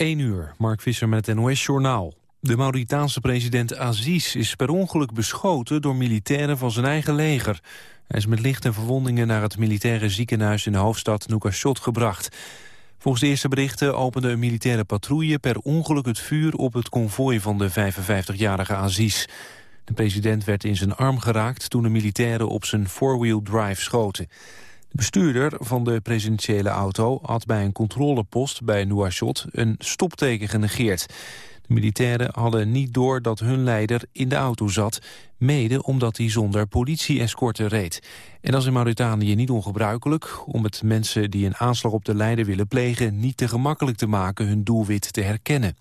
1 uur, Mark Visser met het NOS-journaal. De Mauritaanse president Aziz is per ongeluk beschoten door militairen van zijn eigen leger. Hij is met lichte verwondingen naar het militaire ziekenhuis in de hoofdstad Nouakchott gebracht. Volgens de eerste berichten opende een militaire patrouille per ongeluk het vuur op het konvooi van de 55-jarige Aziz. De president werd in zijn arm geraakt toen de militairen op zijn four-wheel drive schoten. De bestuurder van de presidentiële auto had bij een controlepost bij Nouakchott een stopteken genegeerd. De militairen hadden niet door dat hun leider in de auto zat, mede omdat hij zonder politie-escorte reed. En dat is in Mauritanië niet ongebruikelijk, om het mensen die een aanslag op de leider willen plegen niet te gemakkelijk te maken hun doelwit te herkennen.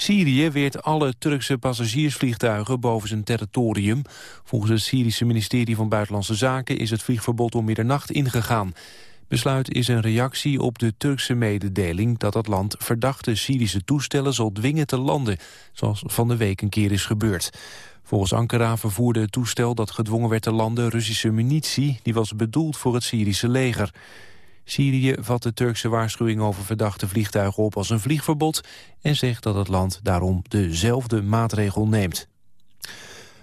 Syrië weert alle Turkse passagiersvliegtuigen boven zijn territorium. Volgens het Syrische ministerie van Buitenlandse Zaken is het vliegverbod om middernacht ingegaan. Besluit is een reactie op de Turkse mededeling dat het land verdachte Syrische toestellen zal dwingen te landen, zoals van de week een keer is gebeurd. Volgens Ankara vervoerde het toestel dat gedwongen werd te landen Russische munitie, die was bedoeld voor het Syrische leger. Syrië vat de Turkse waarschuwing over verdachte vliegtuigen op als een vliegverbod... en zegt dat het land daarom dezelfde maatregel neemt.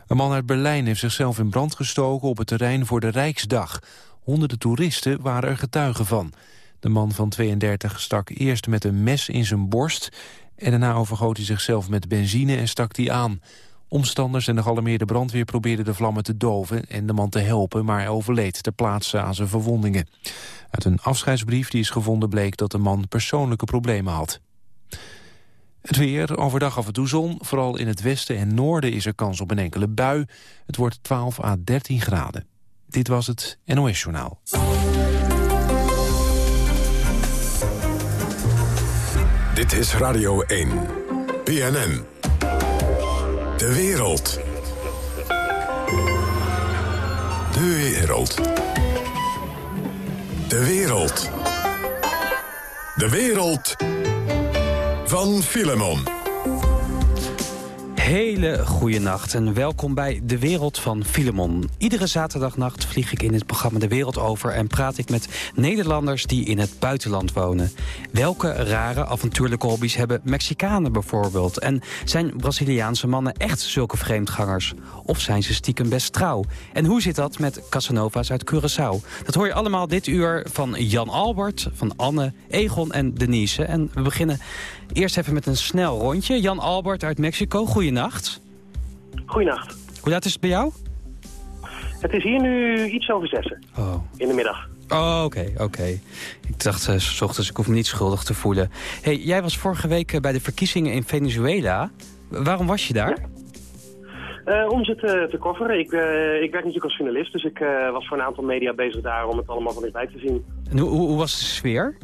Een man uit Berlijn heeft zichzelf in brand gestoken op het terrein voor de Rijksdag. Honderden toeristen waren er getuigen van. De man van 32 stak eerst met een mes in zijn borst... en daarna overgoot hij zichzelf met benzine en stak die aan. Omstanders en de gealarmeerde brandweer probeerden de vlammen te doven... en de man te helpen, maar hij overleed ter plaatse aan zijn verwondingen. Uit een afscheidsbrief die is gevonden bleek dat de man persoonlijke problemen had. Het weer, overdag af en toe zon. Vooral in het westen en noorden is er kans op een enkele bui. Het wordt 12 à 13 graden. Dit was het NOS Journaal. Dit is Radio 1. BNN. De wereld. De wereld. De wereld. De wereld van Filemon. Hele goede nacht en welkom bij De Wereld van Filemon. Iedere zaterdagnacht vlieg ik in het programma De Wereld over... en praat ik met Nederlanders die in het buitenland wonen. Welke rare avontuurlijke hobby's hebben Mexicanen bijvoorbeeld? En zijn Braziliaanse mannen echt zulke vreemdgangers? Of zijn ze stiekem best trouw? En hoe zit dat met Casanova's uit Curaçao? Dat hoor je allemaal dit uur van Jan Albert, van Anne, Egon en Denise. En we beginnen eerst even met een snel rondje. Jan Albert uit Mexico, goeienacht. Goeienacht. Hoe laat is het bij jou? Het is hier nu iets over zessen. Oh. In de middag. Oh, oké, oké. Ik dacht, uh, s ochtends, ik hoef me niet schuldig te voelen. hey, jij was vorige week uh, bij de verkiezingen in Venezuela. Waarom was je daar? Ja. Uh, om ze te, te coveren. Ik, ik werk natuurlijk als journalist, dus ik was voor een aantal media bezig daar om het allemaal van dichtbij te zien. En hoe, hoe was de sfeer?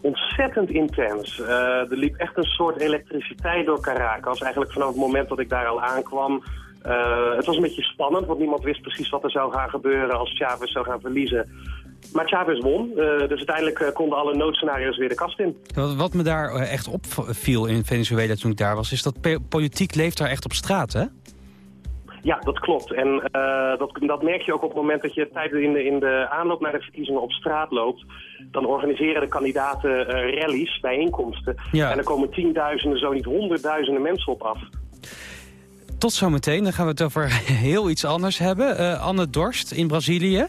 Ontzettend intens. er liep echt een soort elektriciteit door Caracas. Eigenlijk vanaf het moment dat ik daar al aankwam. Uh, het was een beetje spannend, want niemand wist precies wat er zou gaan gebeuren als Chavez zou gaan verliezen. Maar Chavez won, uh, dus uiteindelijk uh, konden alle noodscenario's weer de kast in. Wat, wat me daar echt opviel in Venezuela toen ik daar was... is dat politiek leeft daar echt op straat, hè? Ja, dat klopt. En dat, dat merk je ook op het moment dat je tijdens in de, in de aanloop naar de verkiezingen op straat loopt. Dan organiseren de kandidaten uh, rallies, bijeenkomsten. Ja. En er komen tienduizenden, zo niet honderdduizenden mensen op af. Tot zometeen, dan gaan we het over heel iets anders hebben. Uh, Anne Dorst in Brazilië. Hallo.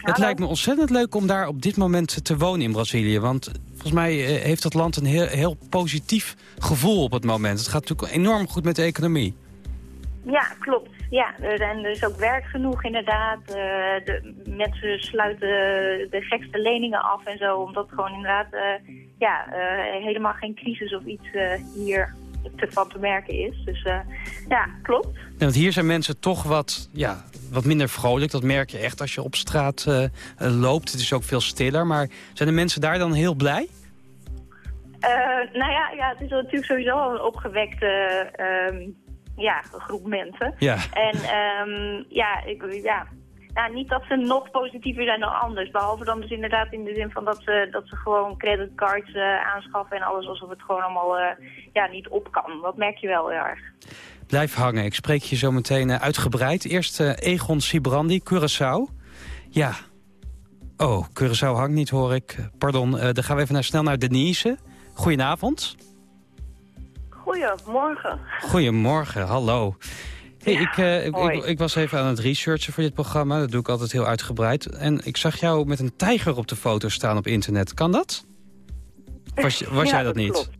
Het lijkt me ontzettend leuk om daar op dit moment te wonen in Brazilië. Want volgens mij heeft dat land een heel, heel positief gevoel op het moment. Het gaat natuurlijk enorm goed met de economie. Ja, klopt. Ja, en er is ook werk genoeg inderdaad. Uh, de mensen sluiten de gekste leningen af en zo. Omdat gewoon inderdaad uh, ja, uh, helemaal geen crisis of iets hier te van te merken is. Dus ja, klopt. Ja, want hier zijn mensen toch wat, ja, wat minder vrolijk. Dat merk je echt als je op straat loopt. Het is ook veel stiller. Maar zijn de mensen daar dan heel blij? nou ja, ja, het is natuurlijk sowieso al een opgewekte... Um, ja, een groep mensen. Ja. En um, ja, ik, ja, nou, niet dat ze nog positiever zijn dan anders. Behalve dan dus inderdaad in de zin van dat ze, dat ze gewoon creditcards uh, aanschaffen en alles alsof het gewoon allemaal uh, ja, niet op kan. Dat merk je wel heel erg. Blijf hangen. Ik spreek je zo meteen uh, uitgebreid. Eerst Egon Sibrandi, Curaçao. Ja. Oh, Curaçao hangt niet, hoor ik. Pardon, dan gaan we even naar, snel naar Denise. Goedenavond. Goedemorgen. Goedemorgen, hallo. Hey, ik, uh, ik, ik, ik, was even aan het researchen voor dit programma. Dat doe ik altijd heel uitgebreid. En ik zag jou met een tijger op de foto staan op internet. Kan dat? Was, was jij dat, niet? Klopt.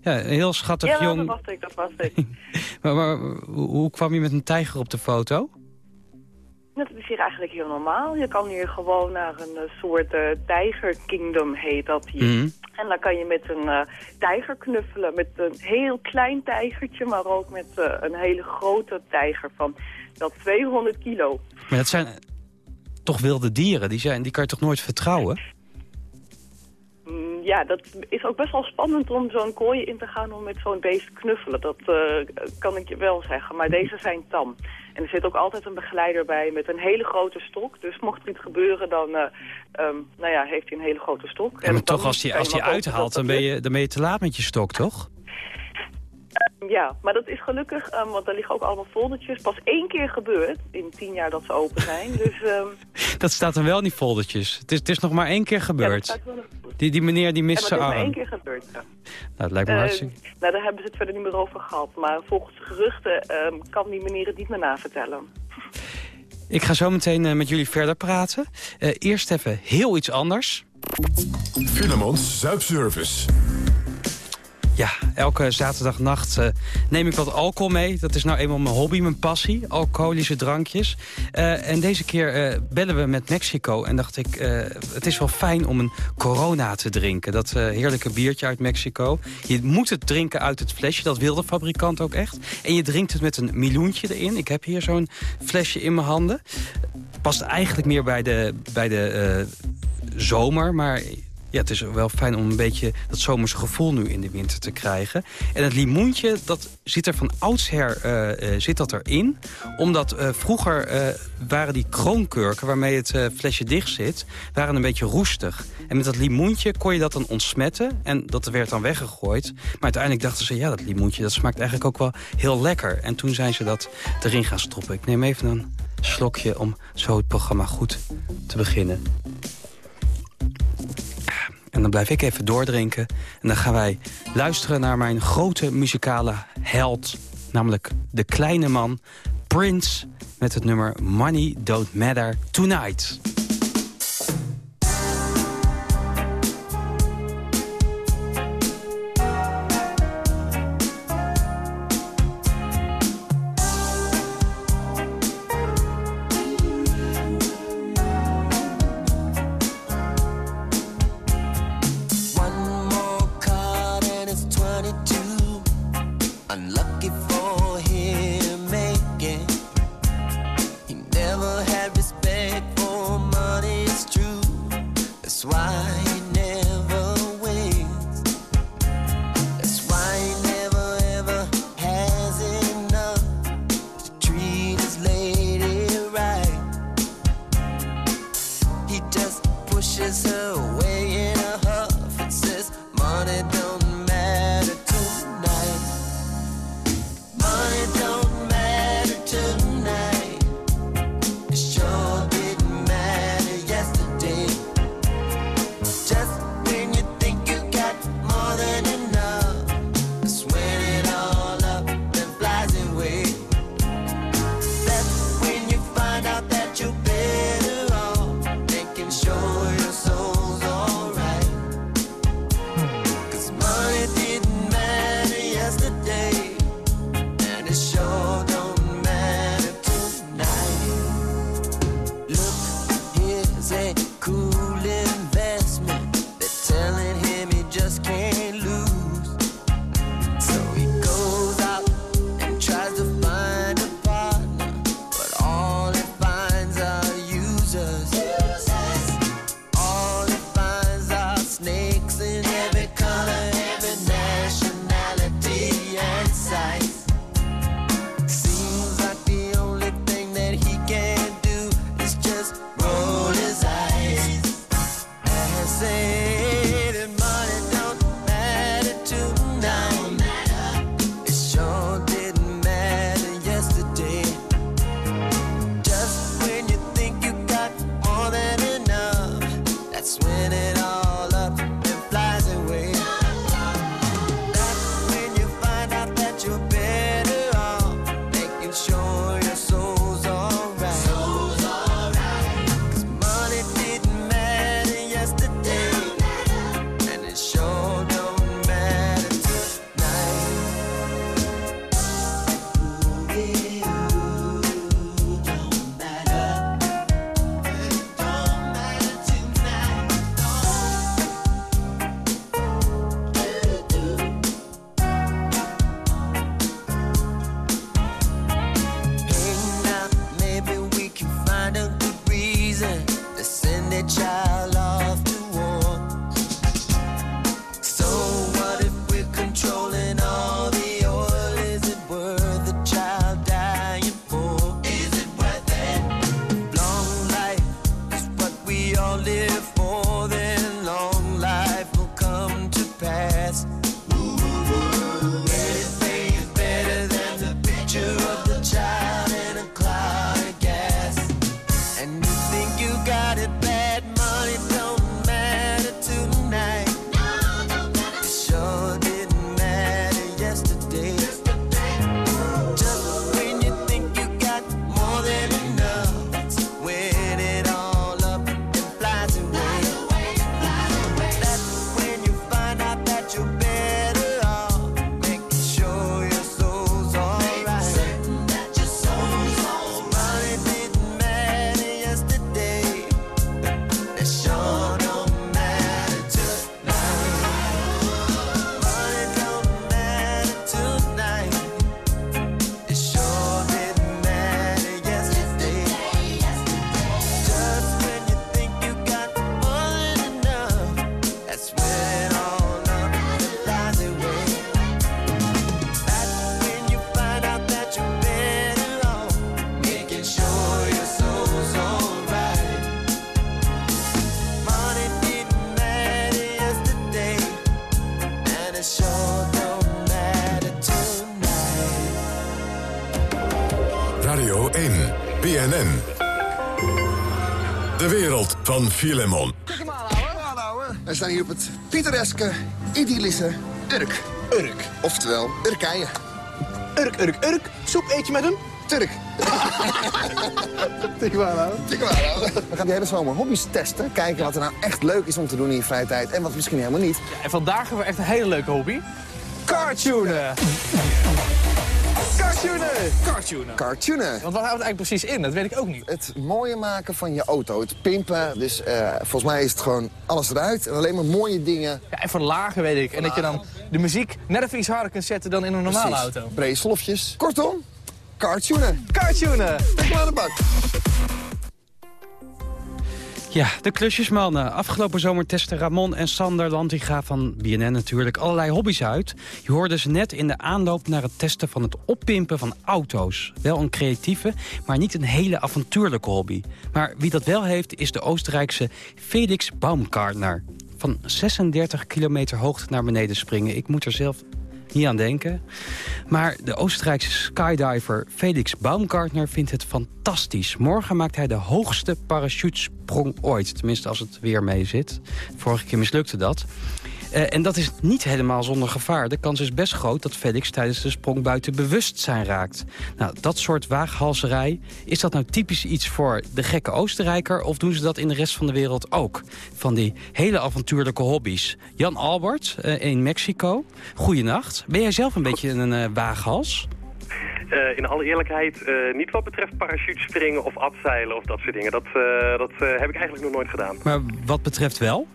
Ja, een heel schattig ja, jong... dat was ik, dat was ik. maar, maar hoe kwam je met een tijger op de foto? Dat is hier eigenlijk heel normaal. Je kan hier gewoon naar een uh, soort uh, tijger kingdom heet dat hier. Mhm. En dan kan je met een uh, tijger knuffelen. Met een heel klein tijgertje, maar ook met een hele grote tijger van wel 200 kilo. Maar dat zijn toch wilde dieren? Die, zijn, die kan je toch nooit vertrouwen? Ja, dat is ook best wel spannend om zo'n kooi in te gaan om met zo'n beest te knuffelen. Dat kan ik je wel zeggen. Maar deze zijn tam. En er zit ook altijd een begeleider bij met een hele grote stok. Dus mocht er iets gebeuren, dan uh, um, nou ja, heeft hij een hele grote stok. Maar toch, als hij als die uithaalt, dan ben, je, dan ben je te laat met je stok, toch? Ja, maar dat is gelukkig, um, want daar liggen ook allemaal foldertjes. Pas één keer gebeurd, in tien jaar dat ze open zijn. Dus, um... dat staat er wel in die foldertjes. Het is, het is nog maar één keer gebeurd. Ja, die, die meneer die mist zijn arm. Ja, maar één keer gebeurd, ja. Nou, het lijkt me uh, hartstikke... Nou, daar hebben ze het verder niet meer over gehad. Maar volgens de geruchten um, kan die meneer het niet meer navertellen. Ik ga zo meteen uh, met jullie verder praten. Uh, eerst even heel iets anders. Filemons Zuipservice. Ja, elke zaterdagnacht uh, neem ik wat alcohol mee. Dat is nou eenmaal mijn hobby, mijn passie. Alcoholische drankjes. Uh, en deze keer uh, bellen we met Mexico. En dacht ik, het is wel fijn om een corona te drinken. Dat heerlijke biertje uit Mexico. Je moet het drinken uit het flesje. Dat wil de fabrikant ook echt. En je drinkt het met een miljoentje erin. Ik heb hier zo'n flesje in mijn handen. Past eigenlijk meer bij de, bij de zomer. Maar ja, het is wel fijn om een beetje dat zomerse gevoel nu in de winter te krijgen. En het limoentje, dat zit er van oudsher uh, zit dat erin. Omdat uh, vroeger waren die kroonkurken waarmee het flesje dicht zit, waren een beetje roestig. En met dat limoentje kon je dat dan ontsmetten en dat werd dan weggegooid. Maar uiteindelijk dachten ze, ja, dat limoentje dat smaakt eigenlijk ook wel heel lekker. En toen zijn ze dat erin gaan stoppen. Ik neem even een slokje om zo het programma goed te beginnen. En dan blijf ik even doordrinken. En dan gaan wij luisteren naar mijn grote muzikale held. Namelijk de kleine man Prince met het nummer Money Don't Matter Tonight. Filemon. Kijk hem aan, ouwe. We staan hier op het pittoreske, idyllische Urk. Urk. Oftewel, Urkije. Urk, Urk, Urk. Soep eet je met Turk. Hem aan, ouwe. Tik hem aan, ouwe. We gaan die hele zomer hobby's testen. Kijken wat er nou echt leuk is om te doen in je vrije tijd. En wat misschien helemaal niet. En vandaag hebben we echt een hele leuke hobby. Cartoonen. Cartoonen. Cartoonen. Cartoonen. Want wat houdt het eigenlijk precies in? Dat weet ik ook niet. Het mooier maken van je auto. Het pimpen. Dus eh, volgens mij is het gewoon alles eruit. En alleen maar mooie dingen. Ja, en verlagen weet ik. En dat je dan de muziek net even iets harder kunt zetten dan in een normale Precies. auto. Brede slofjes. Kortom, cartoonen. Cartoonen. Tik hem aan de bak. Ja, de klusjesmannen. Afgelopen zomer testen Ramon en Sander Lantiga van BNN natuurlijk allerlei hobby's uit. Je hoorde ze net in de aanloop naar het testen van het oppimpen van auto's. Wel een creatieve, maar niet een hele avontuurlijke hobby. Maar wie dat wel heeft is de Oostenrijkse Felix Baumgartner. Van 36 kilometer hoogte naar beneden springen. Ik moet er zelf niet aan denken. Maar de Oostenrijkse skydiver Felix Baumgartner vindt het fantastisch. Morgen maakt hij de hoogste parachutesprong ooit. Tenminste, als het weer mee zit. Vorige keer mislukte dat. Eh, en dat is niet helemaal zonder gevaar. De kans is best groot dat Felix tijdens de sprong buiten bewustzijn raakt. Nou, dat soort waaghalserij, is dat nou typisch iets voor de gekke Oostenrijker... of doen ze dat in de rest van de wereld ook? Van die hele avontuurlijke hobby's. Jan Albert eh, in Mexico, goeienacht. Ben jij zelf een beetje een eh, waaghals? In alle eerlijkheid, niet wat betreft parachutespringen of abzeilen of dat soort dingen. Dat, dat heb ik eigenlijk nog nooit gedaan. Maar wat betreft wel?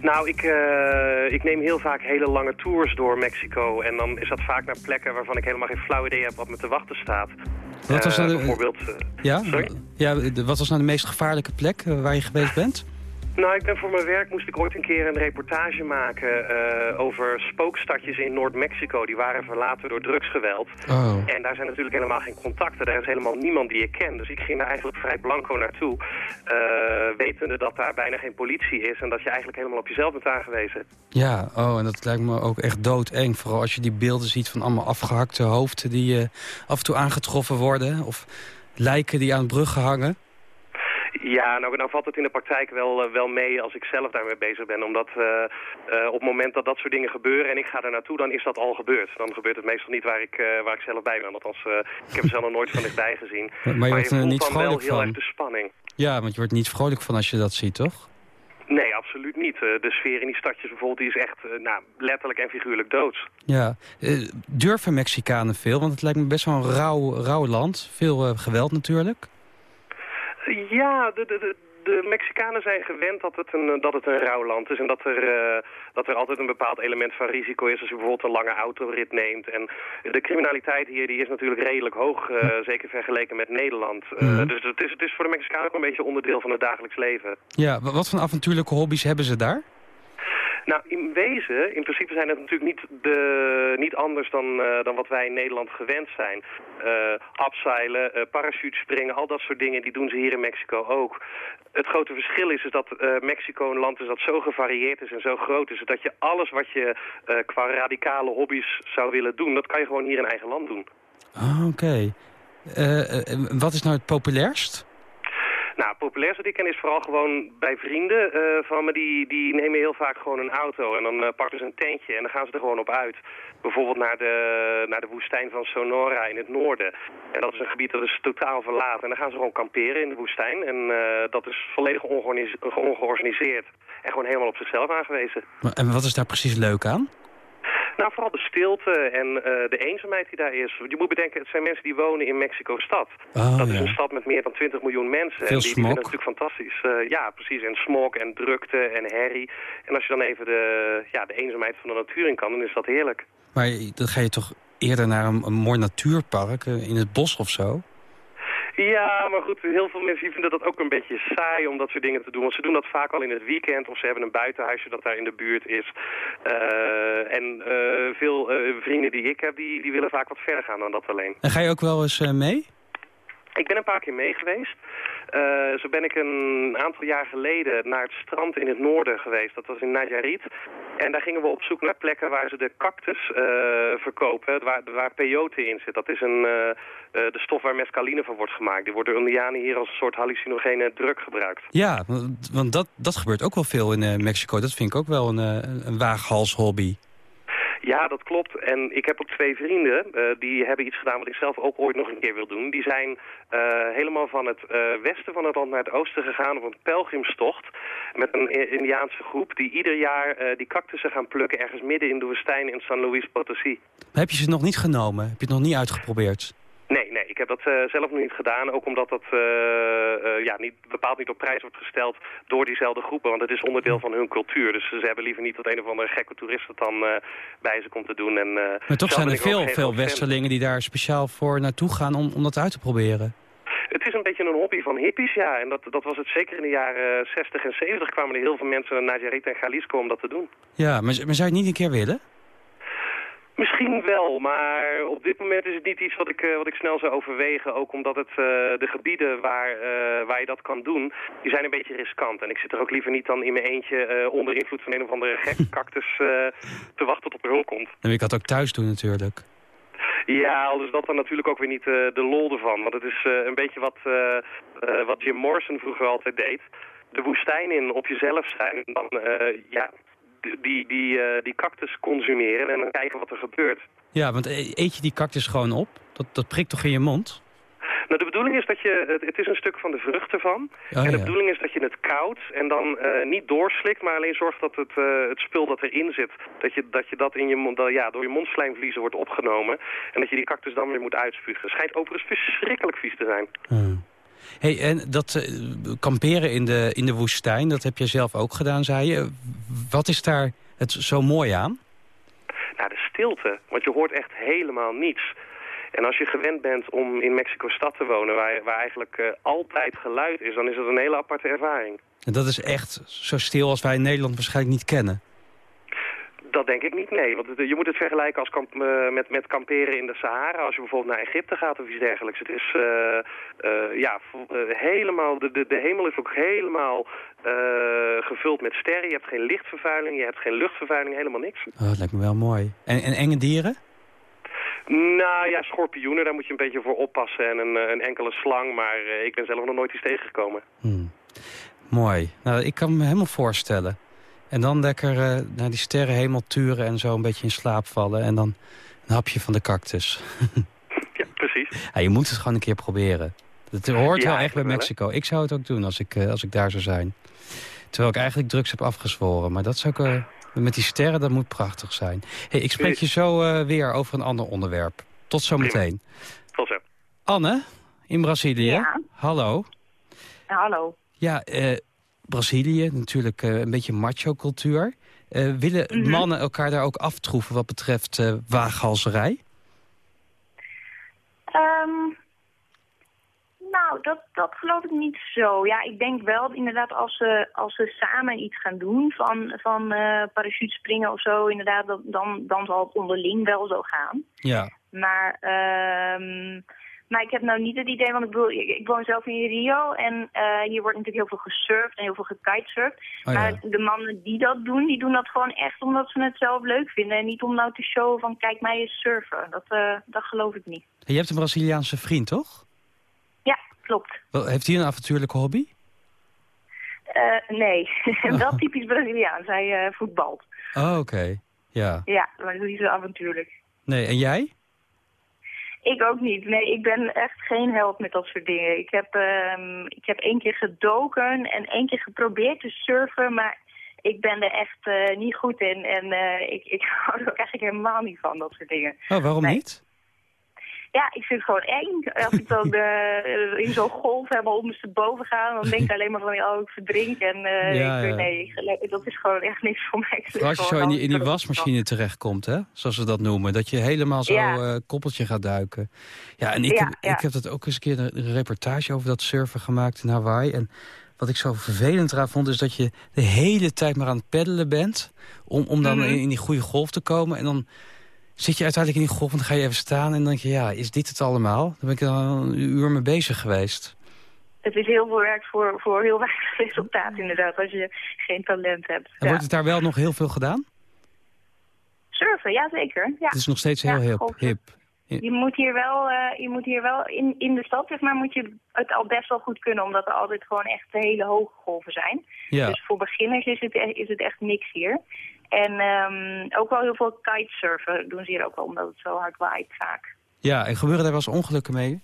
Nou, ik, eh, ik neem heel vaak hele lange tours door Mexico. En dan is dat vaak naar plekken waarvan ik helemaal geen flauw idee heb wat me te wachten staat. Wat was Eh, nou de- bijvoorbeeld... eh, Ja? Sorry? ja wat was nou de meest gevaarlijke plek waar je geweest bent? Nou, ik ben voor mijn werk moest ik ooit een keer een reportage maken eh, over spookstadjes in Noord-Mexico. Die waren verlaten door drugsgeweld. Oh. En daar zijn natuurlijk helemaal geen contacten. Daar is helemaal niemand die je kent. Dus ik ging daar eigenlijk vrij blanco naartoe. eh, wetende dat daar bijna geen politie is. En dat je eigenlijk helemaal op jezelf bent aangewezen. Ja, oh, en dat lijkt me ook echt doodeng. Vooral als je die beelden ziet van allemaal afgehakte hoofden... die eh, af en toe aangetroffen worden. Of lijken die aan bruggen hangen. Ja, nou, nou valt het in de praktijk wel, eh, wel mee als ik zelf daarmee bezig ben. Omdat eh, eh, op het moment dat dat soort dingen gebeuren en ik ga er naartoe, dan is dat al gebeurd. Dan gebeurt het meestal niet waar ik, waar ik zelf bij ben. Althans, ik heb het zelf nog nooit van dichtbij gezien. Maar- maar je wordt er niet dan wel vrolijk heel van. erg de spanning. Ja, want je wordt niet vrolijk van als je dat ziet, toch? Nee, absoluut niet. De sfeer in die stadjes bijvoorbeeld die is echt nou, letterlijk en figuurlijk doods. Ja. Durven Mexicanen veel? Want het lijkt me best wel een rauw, rauw land. Veel geweld natuurlijk. Ja, de, de, de, de Mexicanen zijn gewend dat het een, dat het een rauw land is. En dat er, eh, dat er altijd een bepaald element van risico is als je bijvoorbeeld een lange autorit neemt. En de criminaliteit hier die is natuurlijk redelijk hoog, eh, zeker vergeleken met Nederland. Eh, Mhm. Dus het is, het is voor de Mexicanen ook een beetje onderdeel van het dagelijks leven. Ja, wa- wat voor avontuurlijke hobby's hebben ze daar? Nou, in wezen, in principe zijn het natuurlijk niet, de, niet anders dan, eh, dan wat wij in Nederland gewend zijn. Eh abseilen, eh parachutespringen, al dat soort dingen, die doen ze hier in Mexico ook. Het grote verschil is, is dat Mexico een land is dat zo gevarieerd is en zo groot is... dat je alles wat je qua radicale hobby's zou willen doen, dat kan je gewoon hier in eigen land doen. Ah, oké. Wat is nou het populairst? Nou, populairste wat ik ken is vooral gewoon bij vrienden eh, van me. Die, die nemen heel vaak gewoon een auto en dan eh, pakken ze een tentje en dan gaan ze er gewoon op uit. Bijvoorbeeld naar de, naar de woestijn van Sonora in het noorden. En dat is een gebied dat is totaal verlaten. En dan gaan ze gewoon kamperen in de woestijn. En eh, dat is volledig ongeorganiseerd, en gewoon helemaal op zichzelf aangewezen. En wat is daar precies leuk aan? Nou, vooral de stilte en eh, de eenzaamheid die daar is. Je moet bedenken, het zijn mensen die wonen in Mexico-stad. Oh, dat is een stad met meer dan 20 miljoen mensen. Veel en die, die vinden het natuurlijk fantastisch. Eh, ja, precies. En smog en drukte en herrie. En als je dan even de, ja, de eenzaamheid van de natuur in kan, dan is dat heerlijk. Maar dan ga je toch eerder naar een, een mooi natuurpark eh, in het bos of zo? Ja, maar goed, heel veel mensen vinden dat ook een beetje saai om dat soort dingen te doen. Want ze doen dat vaak al in het weekend of ze hebben een buitenhuisje dat daar in de buurt is. Eh, en eh, veel eh, vrienden die ik heb, die, die willen vaak wat verder gaan dan dat alleen. En ga je ook wel eens mee? Ik ben een paar keer mee geweest. Uh, zo ben ik een aantal jaar geleden naar het strand in het noorden geweest. Dat was in Nayarit. En daar gingen we op zoek naar plekken waar ze de cactus uh, verkopen, waar, waar peyote in zit. Dat is een, uh, de stof waar mescaline van wordt gemaakt. Die wordt door Indianen hier als een soort hallucinogene drug gebruikt. Ja, want dat, dat gebeurt ook wel veel in Mexico. Dat vind ik ook wel een, een waaghalshobby. Ja, dat klopt. En ik heb ook twee vrienden, uh, die hebben iets gedaan wat ik zelf ook ooit nog een keer wil doen. Die zijn uh, helemaal van het uh, westen van het land naar het oosten gegaan op een pelgrimstocht. Met een Indiaanse groep die ieder jaar die cactussen gaan plukken ergens midden in de woestijn in San Luis Potosí. Heb je ze nog niet genomen? Heb je het nog niet uitgeprobeerd? Nee, nee, ik heb dat uh, zelf nog niet gedaan. Ook omdat dat uh, uh, ja, niet, bepaald niet op prijs wordt gesteld door diezelfde groepen. Want het is onderdeel van hun cultuur. Dus ze hebben liever niet dat een of andere gekke toerist het dan bij ze komt te doen. En, maar toch zijn er veel, veel westerlingen die daar speciaal voor naartoe gaan om, om dat uit te proberen. Het is een beetje een hobby van hippies, ja. En dat, dat was het zeker in de jaren 60 en 70 kwamen er heel veel mensen naar Najarit en Jalisco om dat te doen. Ja, maar, maar zou je het niet een keer willen? Misschien wel, maar op dit moment is het niet iets wat ik, uh, wat ik snel zou overwegen. Ook omdat het, uh, de gebieden waar, uh, waar je dat kan doen, die zijn een beetje riskant. En ik zit er ook liever niet dan in mijn eentje onder invloed van een of andere gekke cactus te wachten tot er hulp komt. En ik had ook thuis doen natuurlijk. Ja, al is dat dan natuurlijk ook weer niet de lol ervan. Want het is een beetje wat, wat Jim Morrison vroeger altijd deed. De woestijn in, op jezelf zijn. Dan, ja, die, die, uh, die cactus consumeren en dan kijken wat er gebeurt. Ja, want e-, eet je die cactus gewoon op? Dat, dat prikt toch in je mond? Nou, de bedoeling is dat je, het, is een stuk van de vrucht ervan. Oh, en de bedoeling is dat je het koudt en dan uh, niet doorslikt, maar alleen zorgt dat het, uh, het spul dat erin zit, dat je dat, je dat in je mond, ja, door je mondslijmvliezen wordt opgenomen. En dat je die cactus dan weer moet uitspugen. Schijnt overigens verschrikkelijk vies te zijn. Hmm. Hey, en dat uh, kamperen in de, in de woestijn, dat heb je zelf ook gedaan, zei je. Wat is daar het zo mooi aan? Nou, de stilte. Want je hoort echt helemaal niets. En als je gewend bent om in Mexico-stad te wonen, waar, waar eigenlijk uh, altijd geluid is, dan is dat een hele aparte ervaring. En dat is echt zo stil als wij in Nederland waarschijnlijk niet kennen. Dat denk ik niet, nee. Want je moet het vergelijken als kamp, uh, met, met kamperen in de Sahara. Als je bijvoorbeeld naar Egypte gaat of iets dergelijks. Het is uh, uh, ja, helemaal, de, de, de hemel is ook helemaal gevuld met sterren. Je hebt geen lichtvervuiling, je hebt geen luchtvervuiling, helemaal niks. Oh, dat lijkt me wel mooi. En, en enge dieren? Nou ja, schorpioenen, daar moet je een beetje voor oppassen. En een, een enkele slang, maar ik ben zelf nog nooit iets tegengekomen. Hmm. Mooi. Nou, ik kan me helemaal voorstellen. En dan lekker uh, naar die sterrenhemel turen en zo een beetje in slaap vallen. En dan een hapje van de cactus. ja, precies. Ja, je moet het gewoon een keer proberen. Het hoort wel echt bij Mexico. Ik zou het ook doen als ik, uh, als ik daar zou zijn. Terwijl ik eigenlijk drugs heb afgezworen. Maar dat zou ik, uh, met die sterren, dat moet prachtig zijn. Hey, ik spreek je zo weer over een ander onderwerp. Tot zometeen. Tot zo. Anne, in Brazilië. Ja. Hallo. hallo. Ja, Brazilië, natuurlijk uh, een beetje macho-cultuur. Uh, willen mm -hmm. mannen elkaar daar ook aftroeven wat betreft uh, waaghalserij? Um, nou, dat, dat geloof ik niet zo. Ja, ik denk wel inderdaad als ze, als ze samen iets gaan doen van, van uh, parachutespringen of zo, inderdaad, dan, dan zal het onderling wel zo gaan. Ja. Maar... Um, maar ik heb nou niet het idee, want ik bedoel, ik, woon zelf in Rio en uh, hier wordt natuurlijk heel veel gesurfd en heel veel gekitesurfd. Oh, ja. Maar de mannen die dat doen, die doen dat gewoon echt omdat ze het zelf leuk vinden. En niet om nou te showen van kijk mij eens surfen. Dat, uh, dat geloof ik niet. En je hebt een Braziliaanse vriend, toch? Ja, klopt. Wel, heeft hij een avontuurlijke hobby? Uh, nee, wel typisch Braziliaans. Hij voetbalt. Oh, oké. Okay. Ja. Ja, maar dat is zo avontuurlijk. Nee, en jij? Ik ook niet. Nee, ik ben echt geen held met dat soort dingen. Ik heb, um, ik heb één keer gedoken en één keer geprobeerd te surfen, maar ik ben er echt uh, niet goed in. En uh, ik, ik hou er ook eigenlijk helemaal niet van, dat soort dingen. Oh, waarom nee. niet? Ja, ik vind het gewoon eng. Als ik dan uh, in zo'n golf helemaal boven ga, dan denk ik alleen maar van, oh, ik verdrink. En uh, ja, ik, ja. nee, dat is gewoon echt niks voor mij. Als je zo in die, in die wasmachine terechtkomt, hè, zoals we dat noemen, dat je helemaal zo ja. uh, koppeltje gaat duiken. Ja, en ik, heb, ik heb dat ook eens een keer een reportage over dat surfen gemaakt in Hawaii. En wat ik zo vervelend eraan vond, is dat je de hele tijd maar aan het peddelen bent... om, om dan mm -hmm. in, in die goede golf te komen. En dan zit je uiteindelijk in die golf en dan ga je even staan en dan denk je, ja, is dit het allemaal? Dan ben ik dan een uur mee bezig geweest. het is heel veel werk voor, voor heel weinig resultaat inderdaad, als je geen talent hebt. En Ja. wordt het daar wel nog heel veel gedaan? Surfen, ja zeker. Ja. Het is nog steeds heel Ja, hip. hip. Je moet hier wel, eh, je moet hier wel in, in de stad, zeg maar, moet je het al best wel goed kunnen, omdat er altijd gewoon echt hele hoge golven zijn. Ja. Dus voor beginners is het, e- is het echt niks hier. En ehm, ook wel heel veel kitesurfen doen ze hier ook wel, omdat het zo hard waait vaak. ja, en gebeuren daar wel eens ongelukken mee?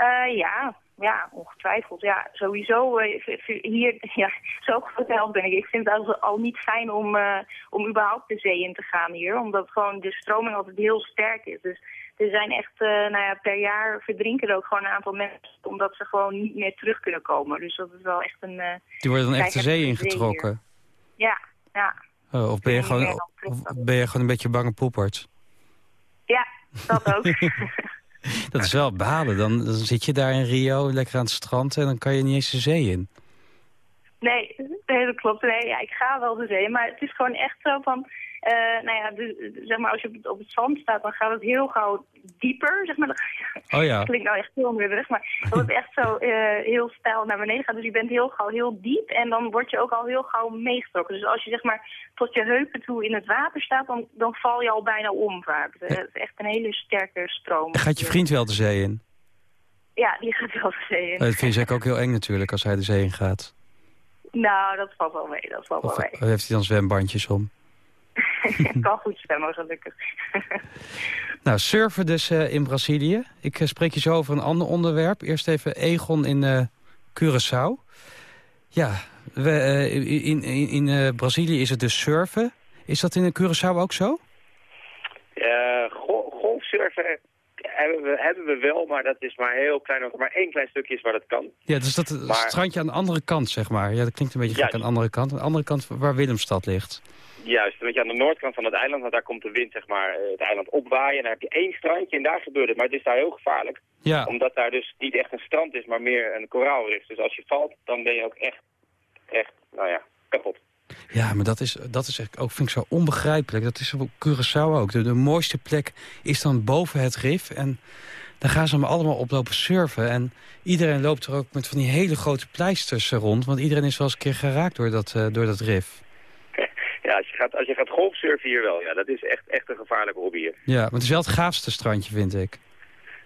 Eh, ja, ja, ongetwijfeld. Ja, sowieso eh, hier, ja, zo groot ben ik. Ik vind het al, niet fijn om, eh, om überhaupt de zee in te gaan hier, omdat gewoon de stroming altijd heel sterk is. Dus er zijn echt, nou ja, per jaar verdrinken er ook gewoon een aantal mensen, omdat ze gewoon niet meer terug kunnen komen. Dus dat is wel echt een... Die worden dan echt de zee ingetrokken? Ja, ja, Oh, of ben je, gewoon, of ben je gewoon een beetje bange poepert? ja, dat ook. Dat is wel balen. Dan, dan zit je daar in Rio, lekker aan het strand... en dan kan je niet eens de zee in. Nee, nee, dat klopt. Nee, ja, ik ga wel de zee. Maar het is gewoon echt zo van... eh, nou ja, de, de- zeg maar, als je op het, op het zand staat, dan gaat het heel gauw dieper. Zeg maar. Dat Oh ja. klinkt nou echt heel onrustig, maar dat het echt zo eh, heel stijl naar beneden gaat. Dus je bent heel gauw heel diep en dan word je ook al heel gauw meegetrokken. Dus als je zeg maar tot je heupen toe in het water staat, dan, dan val je al bijna om vaak. Eh, Het is echt een hele sterke stroom. Gaat je vriend wel de zee in? Ja, die gaat wel de zee in. Oh, dat vind je ook heel eng natuurlijk als hij de zee in gaat. Nou, dat valt wel mee, dat valt Of wel mee. heeft hij dan zwembandjes om? Ik kan goed zwemmen, gelukkig. Nou, surfen dus eh, in Brazilië. Ik eh, spreek je zo over een ander onderwerp. Eerst even Egon in eh Curaçao. Ja, we, eh, in, in, in eh, Brazilië is het dus surfen. Is dat in Curaçao ook zo? Go- golfsurfen hebben we, hebben we wel, maar dat is maar heel klein. Maar één klein stukje is waar dat kan. Ja, dus dat Maar- strandje aan de andere kant, zeg maar. Ja, dat klinkt een beetje gek aan de andere kant. Aan de andere kant waar Willemstad ligt. Juist, een beetje aan de noordkant van het eiland, want daar komt de wind zeg maar, eh, het eiland opwaaien. En daar heb je één strandje en daar gebeurt het. Maar het is daar heel gevaarlijk, Ja, omdat daar dus niet echt een strand is, maar meer een koraalrif. Dus als je valt, dan ben je ook echt, echt, nou ja, kapot. ja maar dat is, dat is echt ook, vind ik zo onbegrijpelijk. Dat is op Curaçao ook. De, de mooiste plek is dan boven het rif. En dan gaan ze maar allemaal oplopen surfen. En iedereen loopt er ook met van die hele grote pleisters rond. Want iedereen is wel eens een keer geraakt door dat, eh, door dat rif. Ja, als je gaat, als je gaat golfsurfen hier wel, ja, dat is echt, echt een gevaarlijke hobby hier. Ja, maar het is wel het gaafste strandje, vind ik.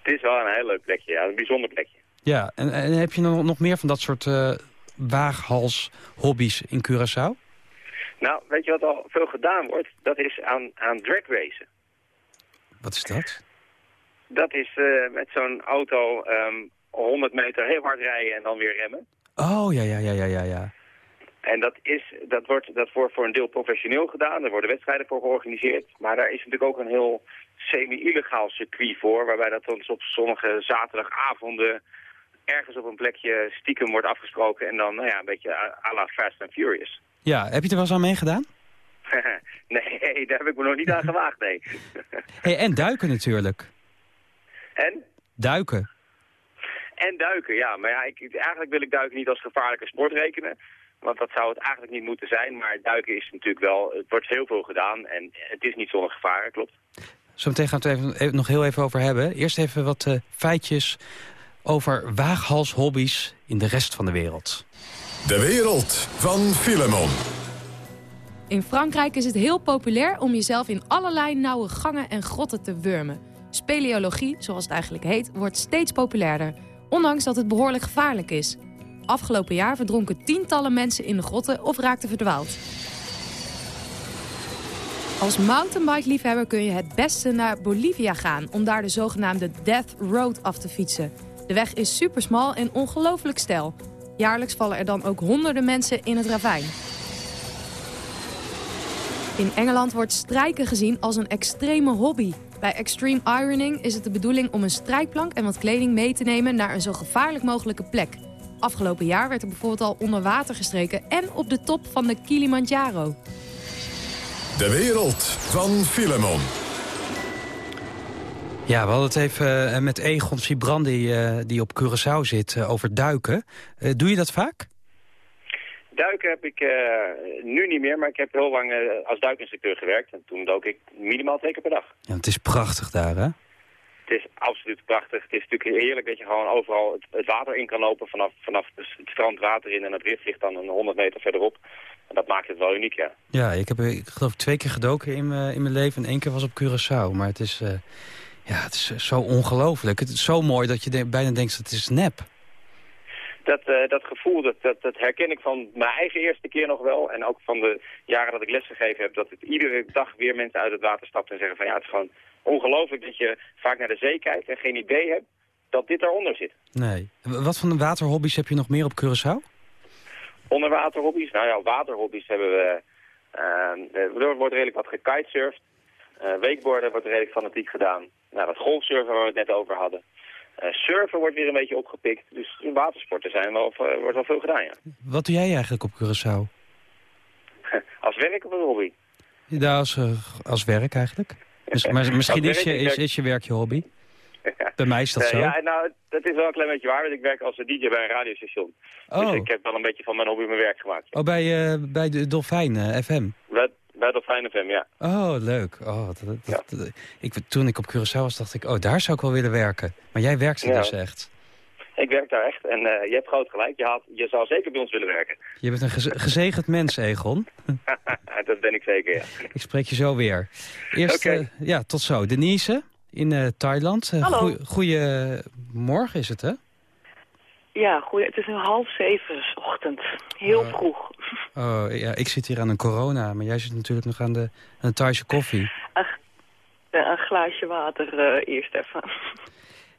Het is wel een heel leuk plekje, ja, een bijzonder plekje. Ja, en, en heb je nog, nog meer van dat soort eh waaghals-hobby's in Curaçao? Nou, weet je wat al veel gedaan wordt? Dat is aan, aan drag racen. Wat is dat? Dat is eh, met zo'n auto ehm 100 meter heel hard rijden en dan weer remmen. Oh, ja, ja, ja, ja, ja, ja. En dat, is, dat, wordt, dat wordt voor een deel professioneel gedaan. Er worden wedstrijden voor georganiseerd. Maar daar is natuurlijk ook een heel semi-illegaal circuit voor. Waarbij dat dan op sommige zaterdagavonden ergens op een plekje stiekem wordt afgesproken. En dan nou ja, een beetje à la Fast and Furious. Ja, heb je er wel eens aan meegedaan? nee, daar heb ik me nog niet aan gewaagd, nee. Hey, en duiken natuurlijk. en? Duiken. En duiken, ja. Maar ja, ik, eigenlijk wil ik duiken niet als gevaarlijke sport rekenen. Want dat zou het eigenlijk niet moeten zijn. Maar duiken is natuurlijk wel... Het wordt heel veel gedaan en het is niet zonder gevaar, klopt. Zometeen gaan we het even, even- nog heel even over hebben. Eerst even wat eh, feitjes over waaghals-hobby's in de rest van de wereld. De wereld van Filemon. In Frankrijk is het heel populair om jezelf in allerlei nauwe gangen en grotten te wurmen. Speleologie, zoals het eigenlijk heet, wordt steeds populairder. Ondanks dat het behoorlijk gevaarlijk is. Afgelopen jaar verdronken tientallen mensen in de grotten of raakten verdwaald. Als mountainbike-liefhebber kun je het beste naar Bolivia gaan... om daar de zogenaamde Death Road af te fietsen. De weg is supersmal en ongelooflijk steil. Jaarlijks vallen er dan ook honderden mensen in het ravijn. In Engeland wordt strijken gezien als een extreme hobby. Bij extreme ironing is het de bedoeling om een strijkplank en wat kleding mee te nemen naar een zo gevaarlijk mogelijke plek. Afgelopen jaar werd er bijvoorbeeld al onder water gestreken en op de top van de Kilimanjaro. De wereld van Filemon. Ja, we hadden het even eh, met Egon Sibrandi, eh, die op Curaçao zit, eh, over duiken. Eh, doe je dat vaak? Duiken heb ik eh, nu niet meer, maar ik heb heel lang als duikinstructeur gewerkt. En toen dook ik minimaal twee keer per dag. Ja, het is prachtig daar, hè? Het is absoluut prachtig. Het is natuurlijk heerlijk dat je gewoon overal het, het water in kan lopen vanaf, vanaf het strand water in en het rif ligt dan een 100 meter verderop. En dat maakt het wel uniek, ja. Ja, ik heb ik geloof twee keer gedoken in mijn, in mijn leven en één keer was op Curaçao. Maar het is, uh, ja, het is zo ongelooflijk. Het is zo mooi dat je de, bijna denkt dat het is nep. Dat, uh, dat gevoel, dat, dat, dat, herken ik van mijn eigen eerste keer nog wel. En ook van de jaren dat ik lesgegeven heb. Dat het iedere dag weer mensen uit het water stapt en zeggen van ja, het is gewoon ongelooflijk dat je vaak naar de zee kijkt en geen idee hebt dat dit daaronder zit. Nee. Wat voor waterhobby's heb je nog meer op Curaçao? Onderwaterhobby's? Nou ja, waterhobby's hebben we... Uh, er wordt redelijk wat gekitesurfd. Uh, wakeboarden wordt redelijk fanatiek gedaan. Nou, dat golfsurfen waar we het net over hadden. Uh, surfen wordt weer een beetje opgepikt. Dus watersporten zijn wel, wordt wel veel gedaan, ja. Wat doe jij eigenlijk op Curaçao? als werk of een hobby? Ja, als, als werk eigenlijk. Dus, maar misschien is je, is, is je werk je hobby? Bij mij is dat zo. Ja, nou, dat is wel een klein beetje waar. Want ik werk als DJ bij een radiostation. Dus oh. Dus ik heb wel een beetje van mijn hobby mijn werk gemaakt. Oh, bij, bij de Dolfijn FM? Bij, bij Dolfijn FM, ja. Oh, leuk. Oh, dat, dat, ja. ik, toen ik op Curaçao was, dacht ik, oh, daar zou ik wel willen werken. Maar jij werkt er ja. dus echt. Ik werk daar echt en uh, je hebt groot gelijk. Je, had, je zou zeker bij ons willen werken. Je bent een geze gezegend mens, Egon. dat ben ik zeker, ja. Ik spreek je zo weer. Eerst, okay. uh, ja, tot zo. Denise in uh, Thailand. Hallo. Goedemorgen is het, hè? Ja, goeie, het is nu half zeven ochtend. Heel vroeg. Oh, ja, ik zit hier aan een corona, maar jij zit natuurlijk nog aan de, aan de Thaise koffie. Een, een glaasje water eerst even.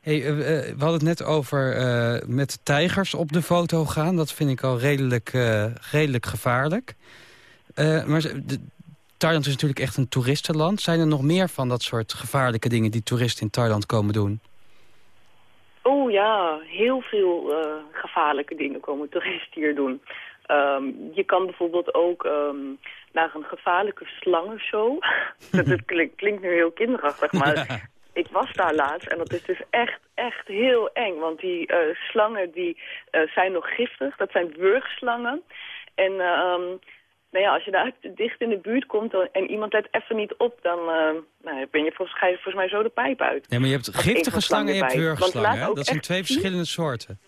Hey, uh, we hadden het net over uh, met tijgers op de foto gaan. Dat vind ik al redelijk, uh, redelijk gevaarlijk. maar de, Thailand is natuurlijk echt een toeristenland. Zijn er nog meer van dat soort gevaarlijke dingen... die toeristen in Thailand komen doen? Oh ja, heel veel gevaarlijke dingen komen toeristen hier doen. Um, je kan bijvoorbeeld ook um, naar een gevaarlijke slangenshow. dat, dat klinkt, klinkt nu heel kinderachtig, maar ik was daar laatst en dat is dus echt, echt heel eng. Want die uh, slangen die uh, zijn nog giftig. Dat zijn wurgslangen. En uh, nou ja, als je daar dicht in de buurt komt en iemand let even niet op... dan nou, ben je volgens, ga je volgens mij zo de pijp uit. Ja, maar je hebt giftige slangen en je hebt wurgslangen. Dat zijn twee verschillende soorten.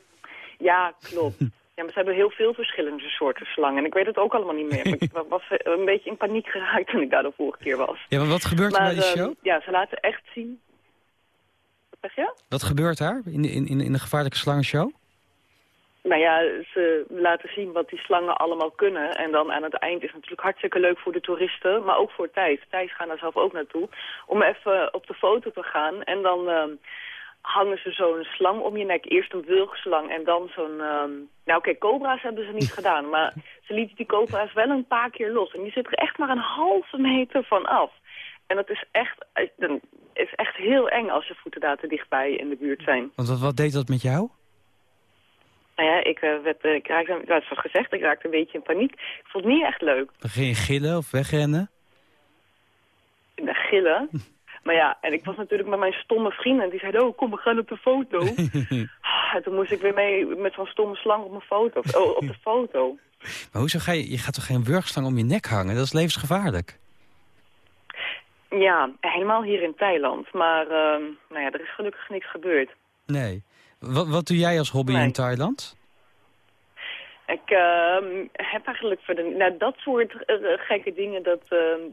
Ja, klopt. Ja, maar ze hebben heel veel verschillende soorten slangen. En ik weet het ook allemaal niet meer. Ik was een beetje in paniek geraakt toen ik daar de vorige keer was. Ja, maar wat gebeurt er bij die show? ja, ze laten echt zien wat gebeurt daar in, in, in de gevaarlijke slangenshow? Nou ja, ze laten zien wat die slangen allemaal kunnen. En dan aan het eind is het natuurlijk hartstikke leuk voor de toeristen, maar ook voor Thijs. Thijs gaan daar zelf ook naartoe. Om even op de foto te gaan. En dan uh, hangen ze zo'n slang om je nek. Eerst een wilgslang en dan zo'n... Uh, nou oké, okay, cobra's hebben ze niet gedaan. Maar ze lieten die cobra's wel een paar keer los. En die zit er echt maar een halve meter van af. En dat is echt, is echt heel eng als je voeten daar te dichtbij in de buurt zijn. Want wat, wat deed dat met jou? Nou ja, ik, uh, werd, uh, ik raakte, zoals gezegd, ik raakte een beetje in paniek. Ik vond het niet echt leuk. Ging je gillen of wegrennen? De gillen? maar ja, en ik was natuurlijk met mijn stomme vrienden. Die zeiden, oh, kom, we gaan op de foto. en toen moest ik weer mee met zo'n stomme slang op, mijn foto, oh, op de foto. Maar hoezo ga je, je gaat toch geen wurgslang om je nek hangen? Dat is levensgevaarlijk. Ja, helemaal hier in Thailand. Maar uh, nou ja, er is gelukkig niks gebeurd. Nee. Wat, wat doe jij als hobby nee. in Thailand? Ik uh, heb eigenlijk verder... Nou, dat soort uh, gekke dingen, dat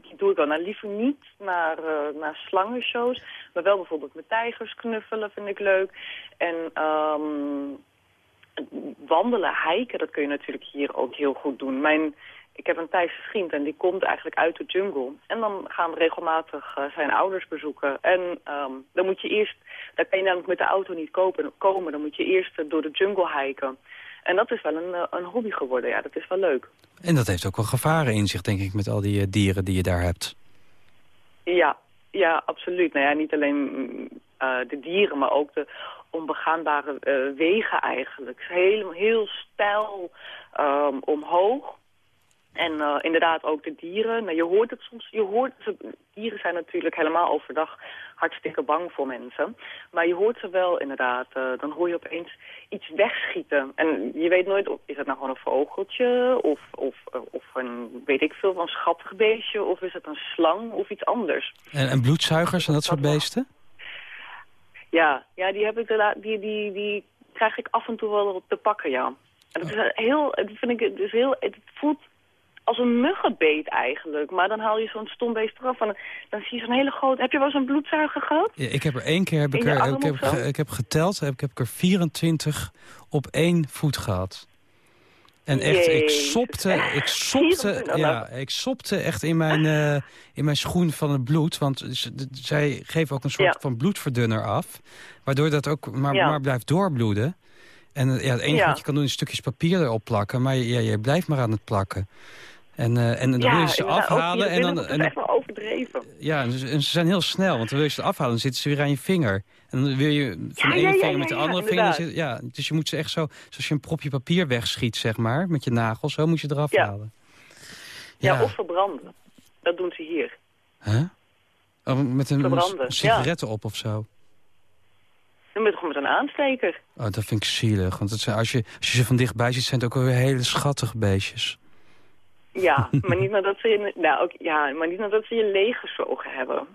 die doe ik wel. Nou, liever niet naar, naar slangenshows. Maar wel bijvoorbeeld met tijgers knuffelen vind ik leuk. En um, wandelen, hiken, dat kun je natuurlijk hier ook heel goed doen. Mijn ik heb een Thaise vriend en die komt eigenlijk uit de jungle. En dan gaan we regelmatig uh, zijn ouders bezoeken. En um, dan moet je eerst, daar kan je namelijk met de auto niet kopen, komen. Dan moet je eerst uh, door de jungle hiken. En dat is wel een, uh, een hobby geworden, ja, dat is wel leuk. En dat heeft ook wel gevaren in zich, denk ik, met al die dieren die je daar hebt. Ja, ja, absoluut. Nou ja, niet alleen mm, de dieren, maar ook de onbegaanbare wegen eigenlijk. Heel, heel stijl um, omhoog. En uh, inderdaad ook de dieren. Nou, je hoort het soms, je hoort ze, dieren zijn natuurlijk helemaal overdag hartstikke bang voor mensen. Maar je hoort ze wel inderdaad. Uh, dan hoor je opeens iets wegschieten. En je weet nooit, of, is het nou gewoon een vogeltje? Of, of, uh, of een, weet ik veel, van schattig beestje? Of is het een slang of iets anders? En, en bloedzuigers en dat soort beesten? Ja, ja die, heb ik die, die, die krijg ik af en toe wel te pakken, ja. En dat is een heel, dat vind ik, is heel, het voelt als een muggenbeet eigenlijk. Maar dan haal je zo'n stom beest eraf en dan zie je zo'n hele grote... Heb je wel een bloedzuiger gehad? Ja, ik heb er één keer heb ik er, ik heb, ik heb geteld, heb, ik heb er 24 op één voet gehad. En echt, ik sopte, ik sopte, 24 ja, ik sopte echt in mijn, eh, in mijn schoen van het bloed. Want zij geven ook een soort Ja. van bloedverdunner af. Waardoor dat ook maar, Ja. maar blijft doorbloeden. En eh, ja, het enige Ja. wat je kan doen is stukjes papier erop plakken. Maar ja, je blijft maar aan het plakken. En, eh, en dan wil je ze afhalen. En dan, en echt wel overdreven. ja, en ze, en ze zijn heel snel, want dan wil je ze afhalen, dan zitten ze weer aan je vinger. En dan wil je van de Ja, ene ja, vinger met de andere vinger... Zitten, ja, dus je moet ze echt zo, zoals je een propje papier wegschiet, zeg maar, met je nagels, zo moet je eraf halen. Ja. of verbranden. Dat doen ze hier. Huh? Oh, met een, sigaretten op of zo. Dan moet je gewoon met een aansteker. Oh, dat vind ik zielig, want het zijn, als, je, als je ze van dichtbij ziet, zijn het ook weer hele schattige beestjes. Ja, maar niet nadat ze je, nou, ook, ja, maar niet nadat ze je leeggezogen hebben.